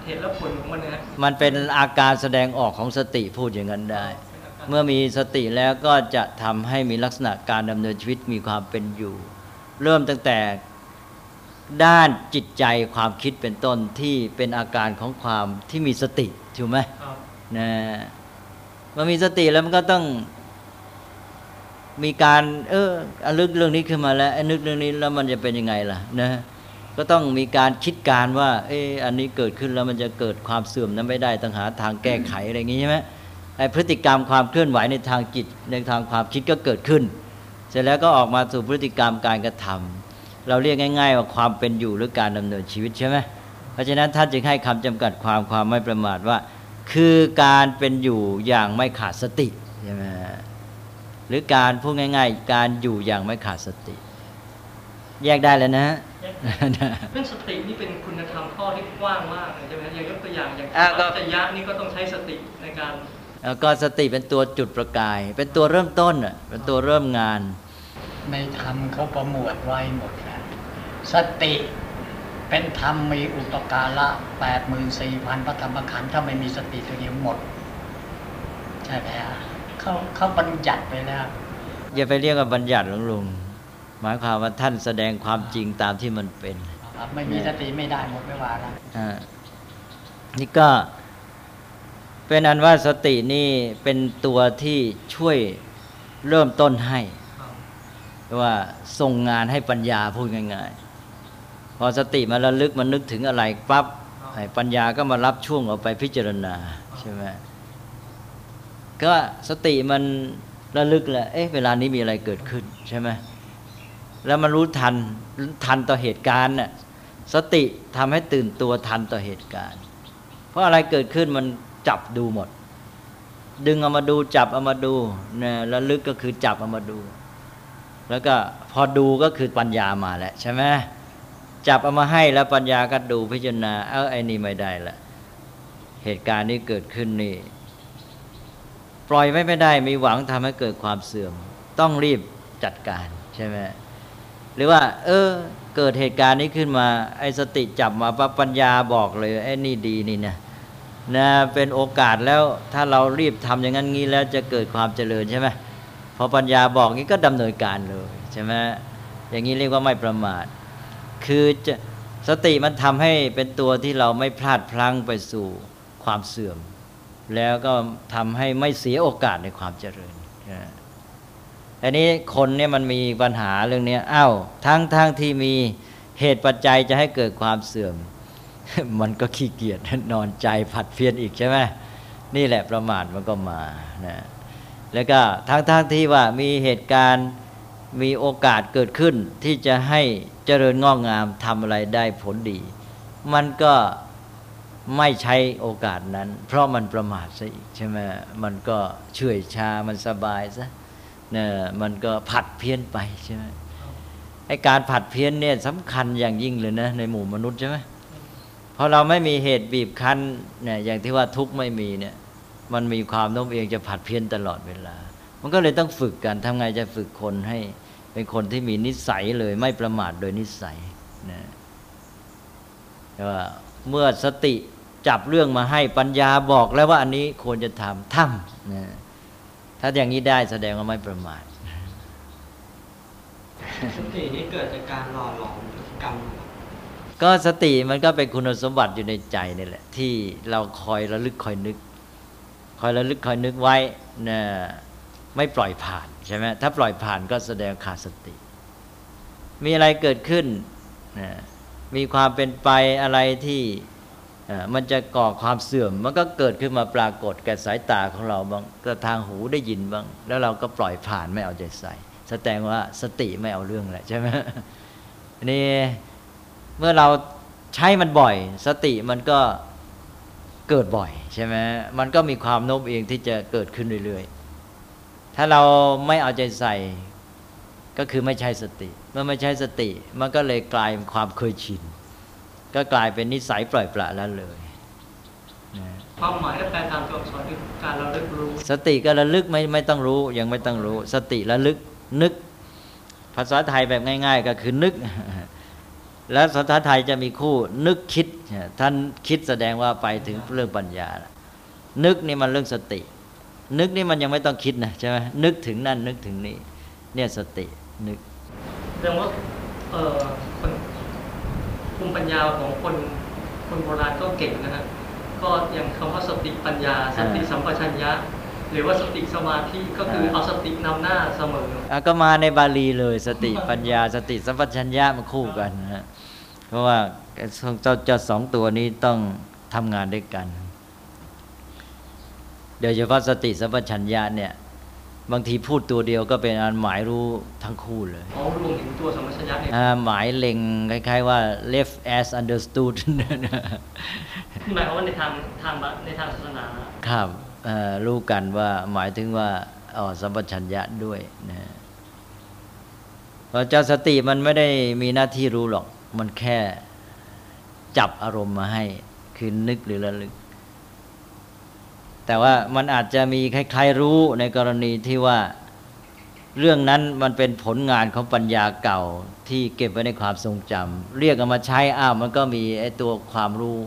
Speaker 2: เหตุและผลของมันนะ
Speaker 3: มันเป็นอาการแสดงออกของสติพูดอย่างนั้นได้ เมื่อมีสติแล้วก็จะทำให้มีลักษณะการดำเนินชีวิตมีความเป็นอยู่ เริ่มตั้งแต่ด้านจิตใจความคิดเป็นต้นที่เป็นอาการของความที่มีสติถูกไหมนะมันมีสติแล้วมันก็ต้อง มีการ เออนึกเรื่องนี้ขึ้นมาแล้วนึกเรื่องนี้แล้วมันจะเป็นยังไงล่ะนะก็ต้องมีการคิดการว่า เอออันนี้เกิดขึ้นแล้วมันจะเกิดความเสื่อมนั้นไม่ได้ต้องหาทางแก้ไขอะไรอย่างนี้ใช่ไหมไอพฤติกรรมความเคลื่อนไหวในทางจิตในทางความคิดก็เกิดขึ้น เสร็จแล้วก็ออกมาสู่พฤติกรรมการกระทำเราเรียกง่าย ๆ ว่าความเป็นอยู่หรือการดำเนินชีวิตใช่ไหมเพราะฉะนั้นท่านจึงให้คำจำกัดความความไม่ประมาทว่า คือการเป็นอยู่อย่างไม่ขาดสติใช่ไหม หรือการพูดง่าย ๆ การอยู่อย่างไม่ขาดสติ แยกได้แล้วนะ
Speaker 2: เรื่องสตินี่เป็นคุณธรรมข้อที่กว้างมากใช่ไหมอย่างยกตัวอย่างอย่างสัจยะนี่ก็ต้องใช้สติในการ
Speaker 3: ก็สติเป็นตัวจุดประกาย เป็นตัวเริ่มต้นอะเป็นตัวเริ่มงาน
Speaker 6: ในธรรมเขาประมวลไว้หมดแล้วสติเป็นธรรมมีอุปการะแปดหมื่นสี่พันพระธรรมขันธ์ถ้าไม่มีสติตัวเดียวหมด ใช่ไหมฮะ เขาเขาบัญญัติไปแล้ว
Speaker 3: อย่าไปเรียกว่าบัญญัติหลวงลุงหมายความว่าท่านแสดงความจริงตามที่มันเป็น
Speaker 6: ไม่มีสติไม่ได้หมดไม่ว่าแล้ว
Speaker 3: นี่ก็เป็นอันว่าสตินี่เป็นตัวที่ช่วยเริ่มต้นให้ว่าส่งงานให้ปัญญาพูดง่ายๆ พอสติมาระลึกมันนึกถึงอะไรปั๊บปัญญาก็มารับช่วงออกไปพิจารณาใช่ไหม ก็สติมันระลึกแหละเอ๊ะเวลานี้มีอะไรเกิดขึ้นใช่ไหมแล้วมันรู้ทันทันต่อเหตุการณ์น่ะสติทำให้ตื่นตัวทันต่อเหตุการณ์ เพราะอะไรเกิดขึ้นมันจับดูหมด ดึงเอามาดูจับเอามาดูนี่ยระลึกก็คือจับเอามาดู แล้วก็พอดูก็คือปัญญามาแหละใช่ไหมจับเอามาให้แล้วปัญญาก็ดูพิจารณา เออไอ้นี่ไม่ได้ละเหตุการณ์นี้เกิดขึ้นนี่ ปล่อยไว้ไม่ได้มีหวังทำให้เกิดความเสื่อม ต้องรีบจัดการใช่ไหมหรือว่า เออ เกิดเหตุการณ์นี้ขึ้นมา ไอ้สติจับมาปั๊บปัญญาบอกเลยไอ้นี่ดีนี่นะนะเป็นโอกาสแล้วถ้าเรารีบทำอย่างนั้นงี้แล้วจะเกิดความเจริญใช่ไหมพอปัญญาบอกงี้ก็ดำเนินการเลยใช่ไหมอย่างนี้เรียกว่าไม่ประมาท คือจะสติมันทำให้เป็นตัวที่เราไม่พลาดพลั้งไปสู่ความเสื่อม แล้วก็ทำให้ไม่เสียโอกาสในความเจริญอันนี้คนเนี่ยมันมีปัญหาเรื่องนี้อ้าวทั้งทั้งที่มีเหตุปัจจัยจะให้เกิดความเสื่อม มันก็ขี้เกียจนอนใจผัดเพี้ยนอีกใช่ไหมนี่แหละประมาทมันก็มานะแล้วก็ทั้งทั้งที่ว่ามีเหตุการณ์มีโอกาสเกิดขึ้นที่จะให้เจริญงอกงามทำอะไรได้ผลดี มันก็ ไม่ใช้โอกาสนั้น เพราะมันประมาทซะอีกใช่ไหมมันก็เฉื่อยชา มันสบายซะเนี่ยมันก็ผัดเพี้ยนไปใช่ไหมไอการผัดเพี้ยนเนี่ยสำคัญอย่างยิ่งเลยนะในหมู่มนุษย์ใช่ไหมพอเราไม่มีเหตุบีบคั้นเนี่ยอย่างที่ว่าทุกข์ไม่มีเนี่ย มันมีความโน้มเอียงจะผัดเพี้ยนตลอดเวลา มันก็เลยต้องฝึกกันทำไงจะฝึกคนให้เป็นคนที่มีนิสัยเลยไม่ประมาทโดยนิสัยนะว่าเมื่อสติ จับเรื่องมาให้ปัญญาบอกแล้วว่าอันนี้ควรจะทำทำนะถ้าอย่างนี้ได้แสดงว่าไม่ประมาท
Speaker 5: สตินี้เกิดจากการหล่อหลอมกรรม
Speaker 3: ก็สติมันก็เป็นคุณสมบัติอยู่ในใจนี่แหละ ที่เราคอยระลึกคอยนึก คอยระลึกคอยนึกไว้นะไม่ปล่อยผ่านใช่ไหมถ้าปล่อยผ่านก็แสดงขาดสติ มีอะไรเกิดขึ้นนะมีความเป็นไปอะไรที่ มันจะก่อความเสื่อม มันก็เกิดขึ้นมาปรากฏแก่สายตาของเราบางก็ทางหูได้ยินบ้าง แล้วเราก็ปล่อยผ่านไม่เอาใจใส่ แสดงว่าสติไม่เอาเรื่องแหละใช่ไหมนี่เมื่อเราใช้มันบ่อย สติมันก็เกิดบ่อยใช่ไหมมันก็มีความโน้มเอียงที่จะเกิดขึ้นเรื่อยๆ ถ้าเราไม่เอาใจใส่ก็คือไม่ใช่สติ เมื่อไม่ใช่สติ มันก็เลยกลายเป็นความเคยชิน ก็กลายเป็นนิสัยปล่อยปละแล้วเลย
Speaker 2: ความหมายและแปลตามตัวอักษรคือการระลึกรู้
Speaker 3: สติก็ระลึกไม่ไม่ต้องรู้ยังไม่ต้องรู้ สติระลึกนึก ภาษาไทยแบบง่าย ๆ ก็คือนึก แล้วสัทธาไทยจะมีคู่นึกคิด ท่านคิดแสดงว่าไปถึงเรื่องปัญญา นึกนี่มันเรื่องสติ นึกนี่มันยังไม่ต้องคิดนะใช่ไหมนึกถึงนั่นนึกถึงนี่เนี่ยสตินึก
Speaker 2: แสดงว่าเออคน ภูมิปัญญาของคนคนโบราณก็เก่งนะฮะก็อย่างคำว่าสติปัญญา สติสัมปชัญญะ หรือว่าสติสมาธิก็คือเอาสตินำหน้าเสมอ
Speaker 3: อก็มาในบาลีเลย สติปัญญา สติสัมปชัญญะมาคู่กันนะเพราะว่าเจ้าเจ้าสองตัวนี้ต้องทำงานด้วยกัน โดยเฉพาะสติสัมปชัญญะเนี่ย บางทีพูดตัวเดียวก็เป็นอันหมายรู้ทั้งคู่เลย
Speaker 2: อ๋อรวมถึงตัวสัมปชัญญะเนี่ย
Speaker 3: หมายเล็งคล้ายๆว่า left as understood
Speaker 2: หมายความว่าในทางทางในทางศาสนา
Speaker 3: ครับรู้กันว่าหมายถึงว่าอ๋อสัมปชัญญะด้วยนะพระเจ้าสติมันไม่ได้มีหน้าที่รู้หรอก มันแค่จับอารมณ์มาให้ คือนึกหรือระลึก แต่ว่ามันอาจจะมีคล้ายๆรู้ในกรณีที่ว่าเรื่องนั้นมันเป็นผลงานของปัญญาเก่าที่เก็บไว้ในความทรงจำเรียกเอามาใช้อ้าวมันก็มีไอ้ตัวความรู้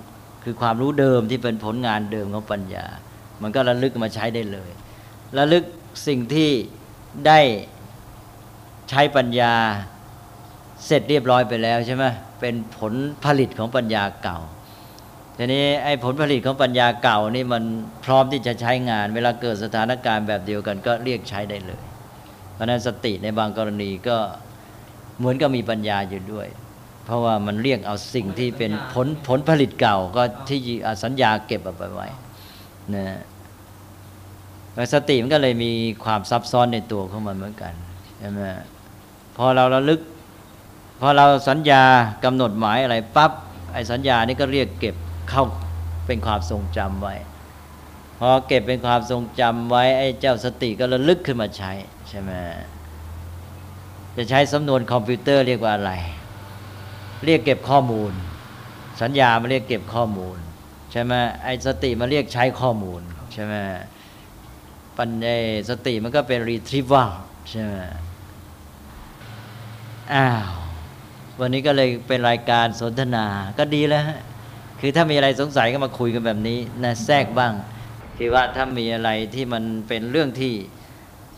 Speaker 3: คือความรู้เดิมที่เป็นผลงานเดิมของปัญญา มันก็ระลึกมาใช้ได้เลย ระลึกสิ่งที่ได้ใช้ปัญญาเสร็จเรียบร้อยไปแล้วใช่ไหมเป็นผลผลิตของปัญญาเก่า ทีนี้ไอ้ผลผลิตของปัญญาเก่านี่มันพร้อมที่จะใช้งาน เวลาเกิดสถานการณ์แบบเดียวกันก็เรียกใช้ได้เลย เพราะนั้นสติในบางกรณีก็เหมือนกับมีปัญญาอยู่ด้วย เพราะว่ามันเรียกเอาสิ่งที่เป็นผลผลผลิตเก่าก็ที่สัญญาเก็บเอาไปไว้นะสติมันก็เลยมีความซับซ้อนในตัวของมันเหมือนกันใช่ไหมพอเราระลึกพอเราสัญญากำหนดหมายอะไรปับ๊บไอ้สัญญานี่ก็เรียกเก็บ เข้าเป็นความทรงจำไว้ พอเก็บเป็นความทรงจำไว้ไอ้เจ้าสติก็ระลึกขึ้นมาใช้ใช่ไหมจะใช้สำนวนคอมพิวเตอร์เรียกว่าอะไร เรียกเก็บข้อมูล สัญญามาเรียกเก็บข้อมูลใช่ไหมไอ้สติมาเรียกใช้ข้อมูลใช่ไหมปัญญาสติมันก็เป็นรีทรีวัลใช่ไหมอ้าววันนี้ก็เลยเป็นรายการสนทนาก็ดีแล้ว คือถ้ามีอะไรสงสัยก็มาคุยกันแบบนี้นะแทรกบ้างคือว่าถ้ามีอะไรที่มันเป็นเรื่องที่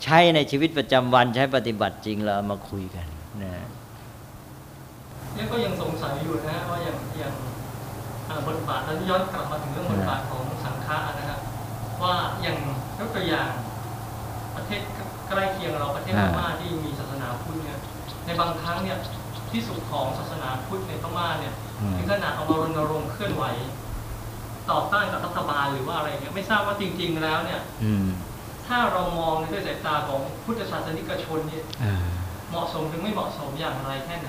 Speaker 3: ใช้ในชีวิตประจำวันใช้ปฏิบัติจริงเรามาคุยกันนะ
Speaker 2: นี่ก็ยังสงสัยอยู่นะว่าอย่างอย่างบทบาทแล้วย้อนกลับมาถึงเรื่องบทบาทของสังฆะนะฮะว่าอย่างยกตัวอย่างประเทศใกล้เคียงเราประเทศพม่าที่มีศาสนาพุทธเนี่ยในบางครั้งเนี่ย ที่สุดของศาสนาพุทธในพม่าเนี่ยถึงขนาดเอามารณรงค์เคลื่อนไหวต่อต้านกับรัฐบาลหรือว่าอะไรเนี่ยไม่ทราบว่าจริง ๆ แล้วเนี่ยถ้าเรามองในด้วยสายตาของพุทธศาสนิกชนเนี่ยเหมาะสมหรือไม่เหมาะสมอย่างไรแค่ไหน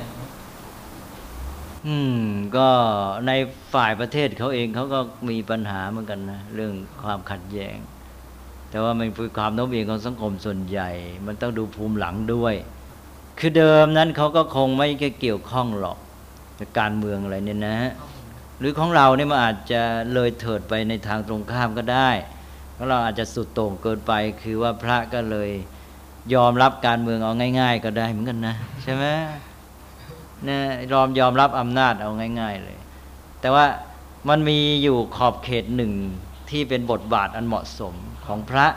Speaker 3: อืมก็ในฝ่ายประเทศเขาเองเขาก็มีปัญหาเหมือนกันนะเรื่องความขัดแย้ง แต่ว่ามันเป็นความโน้มเอียงของสังคมส่วนใหญ่ มันต้องดูภูมิหลังด้วย คือเดิมนั้นเขาก็คงไม่เกี่ยวข้องหรอกการเมืองอะไรเนี่ยนะหรือของเราเนี่ยมันอาจจะเลยเถิดไปในทางตรงข้ามก็ได้เพราะเราอาจจะสุดโต่งเกินไป คือว่าพระก็เลยยอมรับการเมืองเอาง่าย ๆ ก็ได้เหมือนกันนะใช่ไหมเนี่ยยอมยอมรับอำนาจเอาง่าย ๆเลย แต่ว่ามันมีอยู่ขอบเขตหนึ่งที่เป็นบทบาทอันเหมาะสมของพระ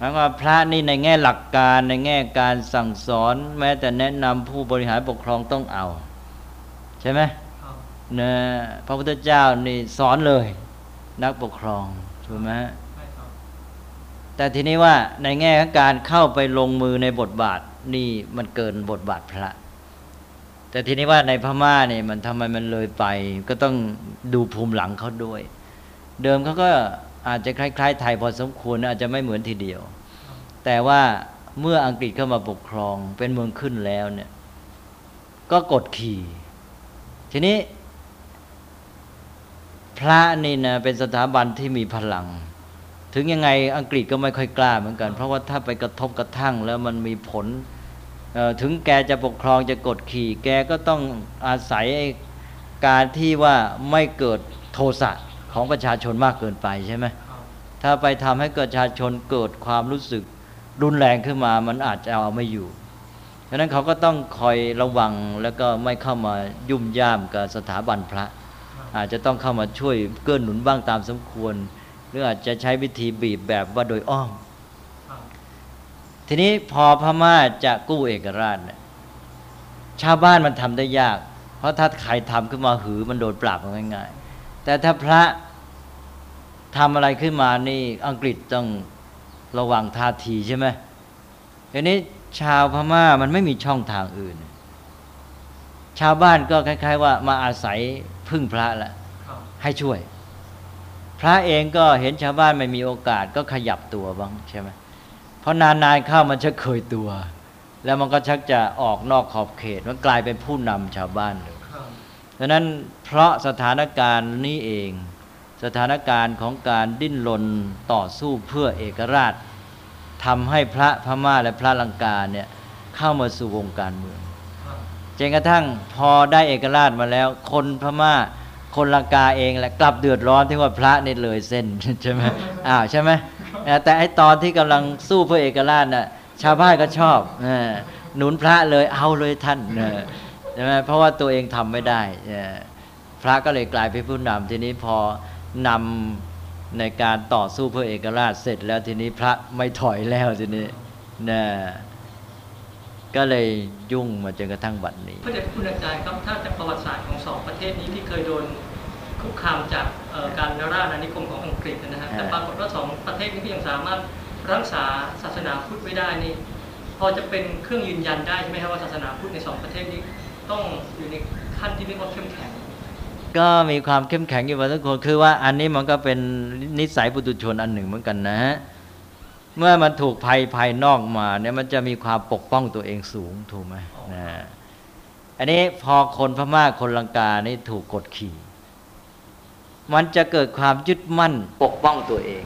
Speaker 3: แล้วก็พระนี่ในแง่หลักการในแง่การสั่งสอน แม้แต่แนะนำผู้บริหารปกครองต้องเอา ใช่ไหมเนี่ยพระพุทธเจ้านี่สอนเลย นักปกครองถูกไหมแต่ทีนี้ว่าในแง่ของการเข้าไปลงมือในบทบาทนี่มันเกินบทบาทพระ แต่ทีนี้ว่าในพม่าเนี่ยมันทำไมมันเลยไป ก็ต้องดูภูมิหลังเขาด้วย เดิมเขาก็ อาจจะคล้ายๆไทยพอสมควรอาจจะไม่เหมือนทีเดียว แต่ว่าเมื่ออังกฤษเข้ามาปกครองเป็นเมืองขึ้นแล้วเนี่ย ก็กดขี่ทีนี้ พระนี่นะเป็นสถาบันที่มีพลัง ถึงยังไงอังกฤษก็ไม่ค่อยกล้าเหมือนกัน เพราะว่าถ้าไปกระทบกระทั่งแล้วมันมีผลถึงแกจะปกครองจะกดขี่แกก็ต้องอาศัยการที่ว่าไม่เกิดโทสะ ของประชาชนมากเกินไปใช่ไหม
Speaker 2: ครับ
Speaker 3: ถ้าไปทำให้ประชาชนเกิดความรู้สึกรุนแรงขึ้นมา มันอาจจะเอาไม่อยู่ฉะนั้นเขาก็ต้องคอยระวังแล้วก็ไม่เข้ามายุ่มย่ามกับสถาบันพระ อาจจะต้องเข้ามาช่วยเกื้อหนุนบ้างตามสมควร หรืออาจจะใช้วิธีบีบแบบว่าโดยอ้อม
Speaker 2: ครับ
Speaker 3: ทีนี้พอพม่าจะกู้เอกราชเนี่ยชาวบ้านมันทำได้ยาก เพราะถ้าใครทำขึ้นมาหือมันโดนปราบง่ายๆแต่ถ้าพระ ทำอะไรขึ้นมานี่อังกฤษต้องระวังท่าทีใช่ไหมทีนี้ชาวพม่ามันไม่มีช่องทางอื่น ชาวบ้านก็คล้าย ๆ ว่ามาอาศัยพึ่งพระแหละ
Speaker 2: ครับ
Speaker 3: ให้ช่วย พระเองก็เห็นชาวบ้านไม่มีโอกาสก็ขยับตัวบ้างใช่ไหมเพราะนานๆเข้ามันชักเคยตัว แล้วมันก็ชักจะออกนอกขอบเขตมันกลายเป็นผู้นำชาวบ้านเลย
Speaker 2: ครับ
Speaker 3: ดังนั้นเพราะสถานการณ์นี้เอง สถานการณ์ของการดิ้นรนต่อสู้เพื่อเอกราชทำให้พระพม่าและพระลังกาเนี่ยเข้ามาสู่วงการเมืองจนกระทั่งพอได้เอกราชมาแล้ว คนพม่า คนลังกาเองแหละกลับเดือดร้อนที่ว่าพระนี่เลยเส้นใช่ไหมอ้าวใช่ไหมแต่ไอตอนที่กำลังสู้เพื่อเอกราชน่ะชาวบ้านก็ชอบอหนุนพระเลยเอาเลยท่านใช่ไหมเพราะว่าตัวเองทำไม่ได้พระก็เลยกลายเป็นผู้นำทีนี้พอ นำในการต่อสู้เพื่อเอกราชเสร็จแล้วทีนี้พระไม่ถอยแล้วทีนี้นะก็เลยยุ่งมาจนกระทั่งบัดนี้
Speaker 2: พระเดชพระคุณอาจารย์ครับถ้าจากประวัติศาสตร์ของสองประเทศนี้ที่เคยโดนคุกคามจากเอ่อการราชอาณานิคมของอังกฤษนะฮะ
Speaker 3: อ่า
Speaker 2: แต่ปรากฏว่าสองประเทศนี้ก็ยังสามารถรักษาศาสนาพุทธไว้ได้นี่พอจะเป็นเครื่องยืนยันได้ใช่ไหมครับว่าศาสนาพุทธในสองประเทศนี้ต้องอยู่ในขั้นที่เรียกว่าเข้มแข็ง
Speaker 3: ก็มีความเข้มแข็งอยู่พอสมควรคือว่าอันนี้มันก็เป็นนิสัยปุถุชนอันหนึ่งเหมือนกันนะฮะเมื่อมันถูกภัยภายนอกมาเนี่ยมันจะมีความปกป้องตัวเองสูงถูกไหมนะอันนี้พอคนพม่าคนลังกานี่ถูกกดขี่ มันจะเกิดความยึดมั่นปกป้องตัวเอง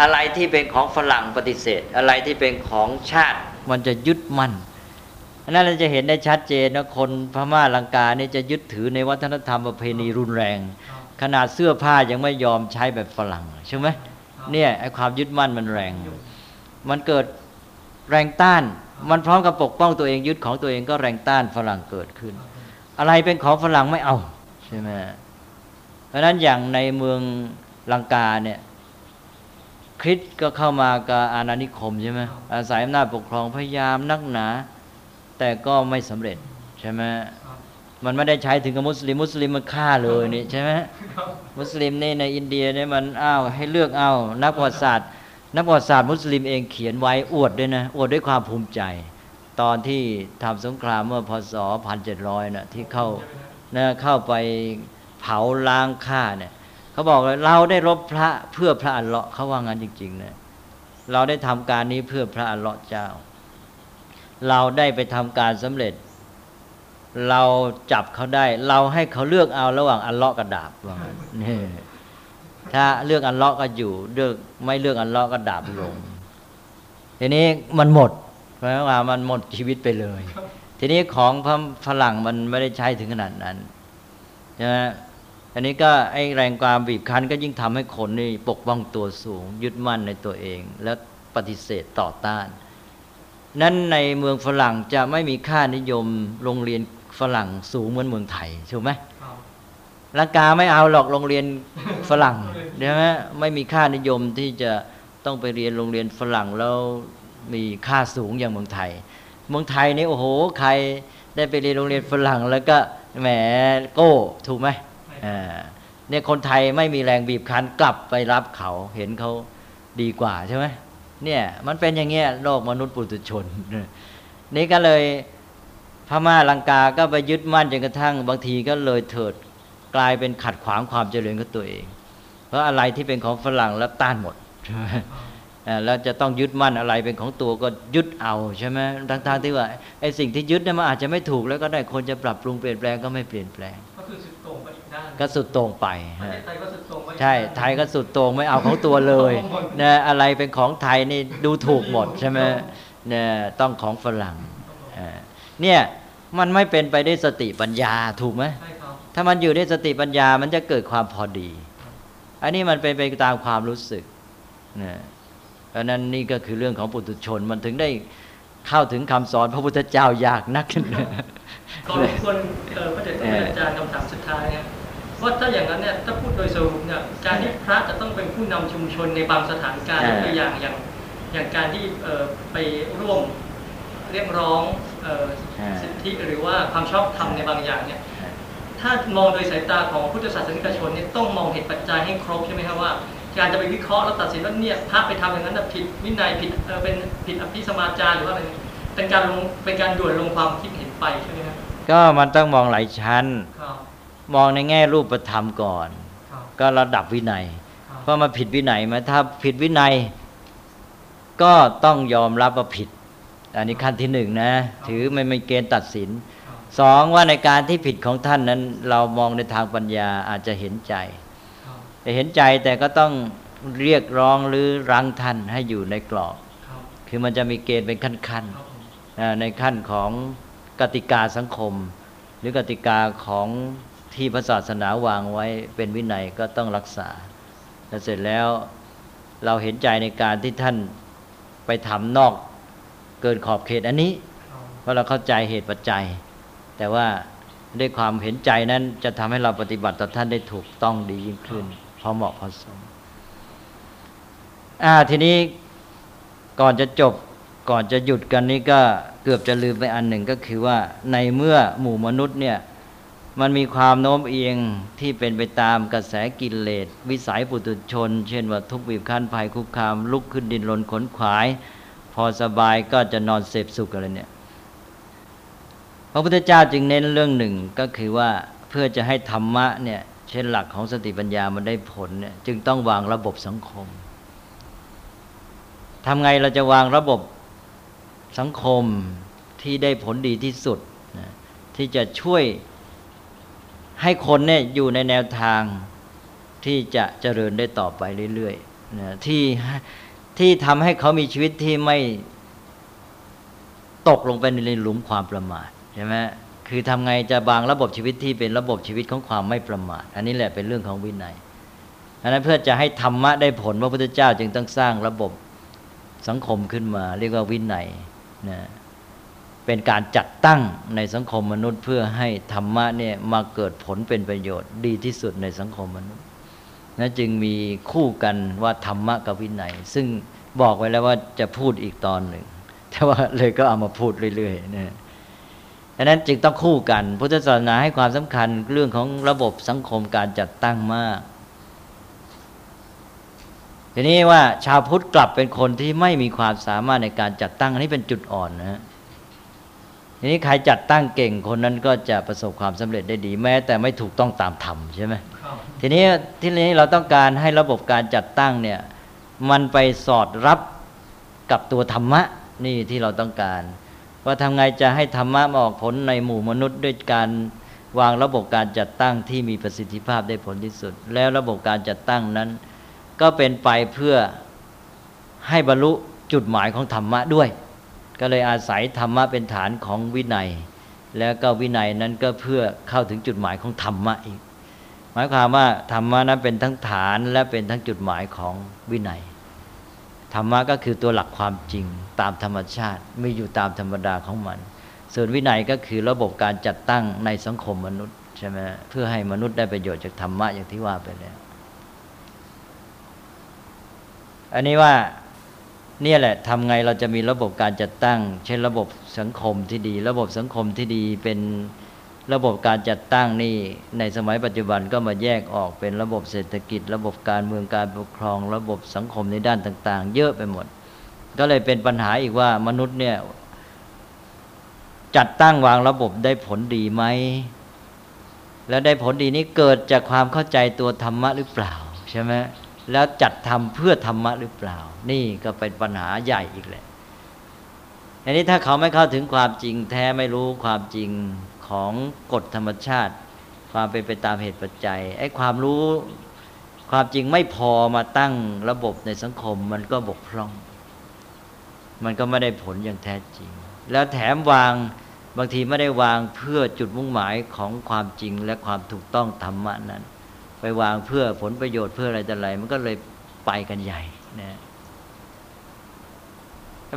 Speaker 3: อะไรที่เป็นของฝรั่งปฏิเสธ อะไรที่เป็นของชาติ มันจะยึดมั่น อันนั้นเราจะเห็นได้ชัดเจนนะคนพม่าลังกานี่จะยึดถือในวัฒนธรรมประเพณีรุนแรง ขนาดเสื้อผ้ายังไม่ยอมใช้แบบฝรั่งใช่ไหมเนี่ยไอ้ความยึดมั่นมันแรง มันเกิดแรงต้าน มันพร้อมกับปกป้องตัวเองยึดของตัวเองก็แรงต้านฝรั่งเกิดขึ้น อะไรเป็นของฝรั่งไม่เอาใช่ไหมเพราะฉะนั้นอย่างในเมืองลังกาเนี่ยคริสต์ก็เข้ามากับอาณานิคมใช่ไหมอาศัยอำนาจปกครองพยายามนักหนา แต่ก็ไม่สำเร็จใช่ไหมมันไม่ได้ใช้ถึงกับมุสลิมมุสลิมมันฆ่าเลยนี่ใช่ไหมมุสลิมนี่ในอินเดียเนี่ยมันอ้าวให้เลือกเอานักประวัติศาสตร์นักประวัติศาสตร์มุสลิมเองเขียนไว้อวดด้วยนะอวดด้วยความภูมิใจ ตอนที่ทำสงครามเมื่อพศพันเจ็ดร้อยนะที่เข้านะเข้าไปเผาล้างฆ่าเนี่ยเขาบอกเลยเราได้รบพระเพื่อพระอัลเลาะห์เขาว่างั้นจริงๆนะเราได้ทำการนี้เพื่อพระอัลเลาะห์เจ้า เราได้ไปทำการสำเร็จ เราจับเขาได้ เราให้เขาเลือกเอาระหว่างอัลเลาะกับดาบว่างั้นนี่ถ้าเลือกอัลเลาะก็อยู่เลือกไม่เลือกอัลเลาะก็ดาบลง ทีนี้มันหมดเพราะว่ามันหมดชีวิตไปเลย ทีนี้ของพระฝรั่งมันไม่ได้ใช้ถึงขนาดนั้นใช่ไหมอันนี้ก็ไอแรงความบีบคั้นก็ยิ่งทำให้คนนี่ปกป้องตัวสูง ยึดมั่นในตัวเอง และปฏิเสธต่อต้าน นั้นในเมืองฝรั่งจะไม่มีค่านิยมโรงเรียนฝรั่งสูงเหมือนเมืองไทยถูกไหม
Speaker 2: ครับ
Speaker 3: ลังกาไม่เอาหรอกโรงเรียนฝรั่งใช่ไหมไม่มีค่านิยมที่จะต้องไปเรียนโรงเรียนฝรั่งแล้วมีค่าสูงอย่างเมืองไทย เมืองไทยนี่โอ้โห ใครได้ไปเรียนโรงเรียนฝรั่ง แล้วก็แหมโก้ถูกไหมอ่าเนี่ยคนไทยไม่มีแรงบีบคั้นกลับไปรับเขาเห็นเขาดีกว่าใช่ไหม เนี่ยมันเป็นอย่างเงี้ยโลกมนุษย์ปุถุชน นี่ก็เลยพม่าลังกาก็ไปยึดมั่นจนกระทั่ง บางทีก็เลยเถิดกลายเป็นขัดขวางความเจริญของตัวเอง เพราะอะไรที่เป็นของฝรั่งแล้วต้านหมดใช่ไหมอ่าแล้วจะต้องยึดมั่นอะไรเป็นของตัวก็ยึดเอาใช่ไหมทั้งๆที่ว่าไอ้สิ่งที่ยึดเนี่ยมันอาจจะไม่ถูกแล้วก็ได้คนจะปรับปรุงเปลี่ยนแปลงก็ไม่เปลี่ยนแปลง
Speaker 2: ก็คือสุดโต่งไปอีกด้าน
Speaker 3: ก็สุดโต่งไป
Speaker 2: ประเท
Speaker 3: ฮะ
Speaker 2: ศไทยก็
Speaker 3: ใช่ไทยก็สุดโต่งไม่เอาของตัวเลยนะอะไรเป็นของไทยนี่ดูถูกหมดใช่ไหมเนี่ยต้องของฝรั่งเนี่ยมันไม่เป็นไปได้วยสติปัญญาถูกไหมถ้ามันอยู่ด้วยสติปัญญามันจะเกิดความพอดี อันนี้มันเป็นไปตามความรู้สึกนะเพราะนั้นนี่ก็คือเรื่องของปุถุชนมันถึงได้เข้าถึงคำสอนพระพุทธเจ้ายากนัก
Speaker 2: ขอรบกวนเอ่อพระเดชพระคุณอาจารย์คำถามสุดท้ายนะ ว่าถ้าอย่างนั้นเนี่ยถ้าพูดโดยสรุปเนี่ยการที่พระจะต้องเป็นผู้นำชุมชนในบางสถานการณ์
Speaker 3: อ่า
Speaker 2: ยกตัวอย่างอย่างอย่างการที่เอ่อไปร่วมเรียกร้องเอ่อสิทธิหรือว่าความชอบธรรมในบางอย่างเนี่ยถ้ามองโดยสายตาของพุทธศาสนิกชนเนี่ยต้องมองเหตุปัจจัยให้ครบใช่ไหมครับว่า การจะไปวิเคราะห์แล้วตัดสินว่าเนี่ยพระไปทำอย่างนั้นน่ะผิดวินัยผิดเออเป็นผิดอภิสมาจารหรือว่าอะไรเป็นการลงเป็นการด่วนลงความคิดเห็นไปใช่ไหมครับ
Speaker 3: ก็มันต้องมองหลายชั้น
Speaker 2: ครับ
Speaker 3: มองในแง่รูปธรรมก่อน
Speaker 2: ครับ
Speaker 3: ก็ระดับวินัย
Speaker 2: ครับ
Speaker 3: เพราะมาผิดวินัยไหมาถ้าผิดวินัย ก็ต้องยอมรับว่าผิด อันนี้ขั้นที่หนึ่งนะ ถือไม่ไม่เกณฑ์ตัดสิน
Speaker 2: ครับ
Speaker 3: สองว่าในการที่ผิดของท่านนั้น เรามองในทางปัญญาอาจจะเห็นใจ
Speaker 2: ครับ
Speaker 3: แต่เห็นใจแต่ก็ต้องเรียกร้องหรือรั้งท่านให้อยู่ในกรอบ
Speaker 2: ครับ
Speaker 3: คือมันจะมีเกณฑ์เป็นขั้น
Speaker 2: ครับผม
Speaker 3: ๆอ่าในขั้นของกติกาสังคม หรือกติกาของ ที่พระศาสนาวางไว้เป็นวินัยก็ต้องรักษาแล้วเสร็จแล้วเราเห็นใจในการที่ท่านไปทำนอกเกินขอบเขตอันนี้ เพราะเราเข้าใจเหตุปัจจัย แต่ว่าด้วยความเห็นใจนั้นจะทำให้เราปฏิบัติต่อท่านได้ถูกต้องดียิ่งขึ้นพอเหมาะพอสมอ่าทีนี้ก่อนจะจบก่อนจะหยุดกันนี่ก็เกือบจะลืมไปอันหนึ่งก็คือว่าในเมื่อหมู่มนุษย์เนี่ย มันมีความโน้มเอียงที่เป็นไปตามกระแสกิเลสวิสัยปุตุชน เช่นว่าทุกข์บีบคั้นภัยคุกคาม ลุกขึ้นดินรนขนขวาย พอสบายก็จะนอนเสพสุขอะไรเนี่ยพระพุทธเจ้าจึงเน้นเรื่องหนึ่งก็คือว่าเพื่อจะให้ธรรมะเนี่ยเช่นหลักของสติปัญญามันได้ผลเนี่ยจึงต้องวางระบบสังคมทำไงเราจะวางระบบสังคมที่ได้ผลดีที่สุด ที่จะช่วย ให้คนเนี่ยอยู่ในแนวทางที่จะเจริญได้ต่อไปเรื่อยๆนะที่ที่ทำให้เขามีชีวิตที่ไม่ตกลงไปในหลุมความประมาทใช่ไหมคือทำไงจะบางระบบชีวิตที่เป็นระบบชีวิตของความไม่ประมาท อันนี้แหละเป็นเรื่องของวินัยอันนั้นเพื่อจะให้ธรรมะได้ผลพระพุทธเจ้าจึงต้องสร้างระบบสังคมขึ้นมา เรียกว่าวินัยนะ เป็นการจัดตั้งในสังคมมนุษย์ เพื่อให้ธรรมะเนี่ยมาเกิดผลเป็นประโยชน์ดีที่สุดในสังคมมนุษย์นะจึงมีคู่กันว่าธรรมะกับวินัย ซึ่งบอกไว้แล้วว่าจะพูดอีกตอนหนึ่ง แต่ว่าเลยก็เอามาพูดเรื่อยๆนะดังนั้นจึงต้องคู่กัน พุทธศาสนาให้ความสำคัญเรื่องของระบบสังคมการจัดตั้งมาก ทีนี้ว่าชาวพุทธกลับเป็นคนที่ไม่มีความสามารถในการจัดตั้งอันนี้เป็นจุดอ่อนนะฮะ ทีนี้ใครจัดตั้งเก่งคนนั้นก็จะประสบความสำเร็จได้ดีแม้ แต่ไม่ถูกต้องตามธรรมใช่ไหม
Speaker 2: ครับ
Speaker 3: ทีนี้ที่นี้เราต้องการให้ระบบการจัดตั้งเนี่ยมันไปสอดรับกับตัวธรรมะนี่ที่เราต้องการ ว่าทำไงจะให้ธรรมะมาออกผลในหมู่มนุษย์ด้วยการวางระบบการจัดตั้งที่มีประสิทธิภาพได้ผลที่สุด แล้วระบบการจัดตั้งนั้น ก็เป็นไปเพื่อให้บรรลุจุดหมายของธรรมะด้วย ก็เลยอาศัยธรรมะเป็นฐานของวินัย แล้วก็วินัยนั้นก็เพื่อเข้าถึงจุดหมายของธรรมะอีก หมายความว่าธรรมะนั้นเป็นทั้งฐานและเป็นทั้งจุดหมายของวินัย ธรรมะก็คือตัวหลักความจริงตามธรรมชาติมีอยู่ตามธรรมดาของมัน ส่วนวินัยก็คือระบบการจัดตั้งในสังคมมนุษย์ใช่ไหมเพื่อให้มนุษย์ได้ประโยชน์จากธรรมะอย่างที่ว่าไปแล้วอันนี้ว่า เนี่ยแหละทำไงเราจะมีระบบการจัดตั้ง เช่นระบบสังคมที่ดี ระบบสังคมที่ดีเป็นระบบการจัดตั้งนี่ในสมัยปัจจุบันก็มาแยกออกเป็นระบบเศรษฐกิจ ระบบการเมืองการปกครอง ระบบสังคมในด้านต่าง ๆ เยอะไปหมด ก็เลยเป็นปัญหาอีกว่ามนุษย์เนี่ยจัดตั้งวางระบบได้ผลดีไหมแล้วได้ผลดีนี้เกิดจากความเข้าใจตัวธรรมะหรือเปล่าใช่ไหม แล้วจัดทำเพื่อธรรมะหรือเปล่า นี่ก็เป็นปัญหาใหญ่อีกแหละอันนี้ถ้าเขาไม่เข้าถึงความจริงแท้ไม่รู้ความจริงของกฎธรรมชาติ ความเป็นไปตามเหตุปัจจัยไอ้ความรู้ความจริงไม่พอมาตั้งระบบในสังคมมันก็บกพร่อง มันก็ไม่ได้ผลอย่างแท้จริง แล้วแถมวางบางทีไม่ได้วางเพื่อจุดมุ่งหมายของความจริงและความถูกต้องธรรมะนั้น วางเพื่อผลประโยชน์เพื่ออะไรแต่อะไร มันก็เลยไปกันใหญ่นะ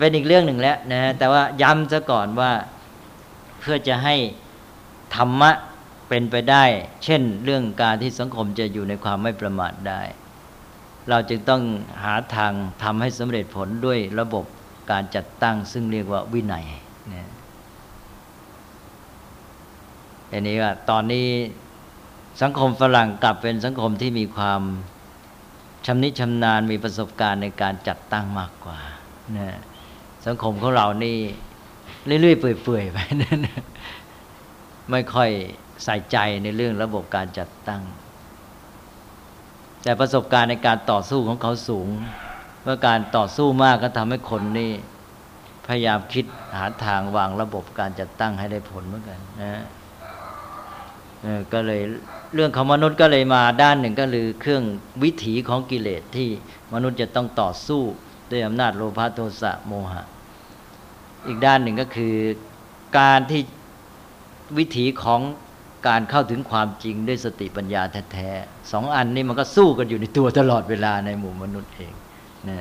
Speaker 3: เป็นอีกเรื่องหนึ่งแล้วนะแต่ว่าย้ำซะก่อนว่าเพื่อจะให้ธรรมะเป็นไปได้ เช่นเรื่องการที่สังคมจะอยู่ในความไม่ประมาทได้ เราจึงต้องหาทางทำให้สำเร็จผลด้วยระบบการจัดตั้ง ซึ่งเรียกว่าวินัยนะอันนี้ว่าตอนนี้ สังคมฝรั่งกลับเป็นสังคมที่มีความชำนิชำนาญมีประสบการณ์ในการจัดตั้งมากกว่านะสังคมของเรานี่เรื่อยๆเปื่อยๆไปนั่นไม่ค่อยใส่ใจในเรื่องระบบการจัดตั้ง แต่ประสบการณ์ในการต่อสู้ของเขาสูงเมื่อการต่อสู้มากก็ทำให้คนนี่พยายามคิดหาทางวางระบบการจัดตั้งให้ได้ผลเหมือนกันนะก็เลย เรื่องของมนุษย์ก็เลยมาด้านหนึ่งก็คือเครื่องวิถีของกิเลสที่มนุษย์จะต้องต่อสู้ด้วยอำนาจโลภะโทสะโมหะ อีกด้านหนึ่งก็คือการที่วิถีของการเข้าถึงความจริงด้วยสติปัญญาแท้ๆสองอันนี้มันก็สู้กันอยู่ในตัวตลอดเวลาในหมู่มนุษย์เองนะ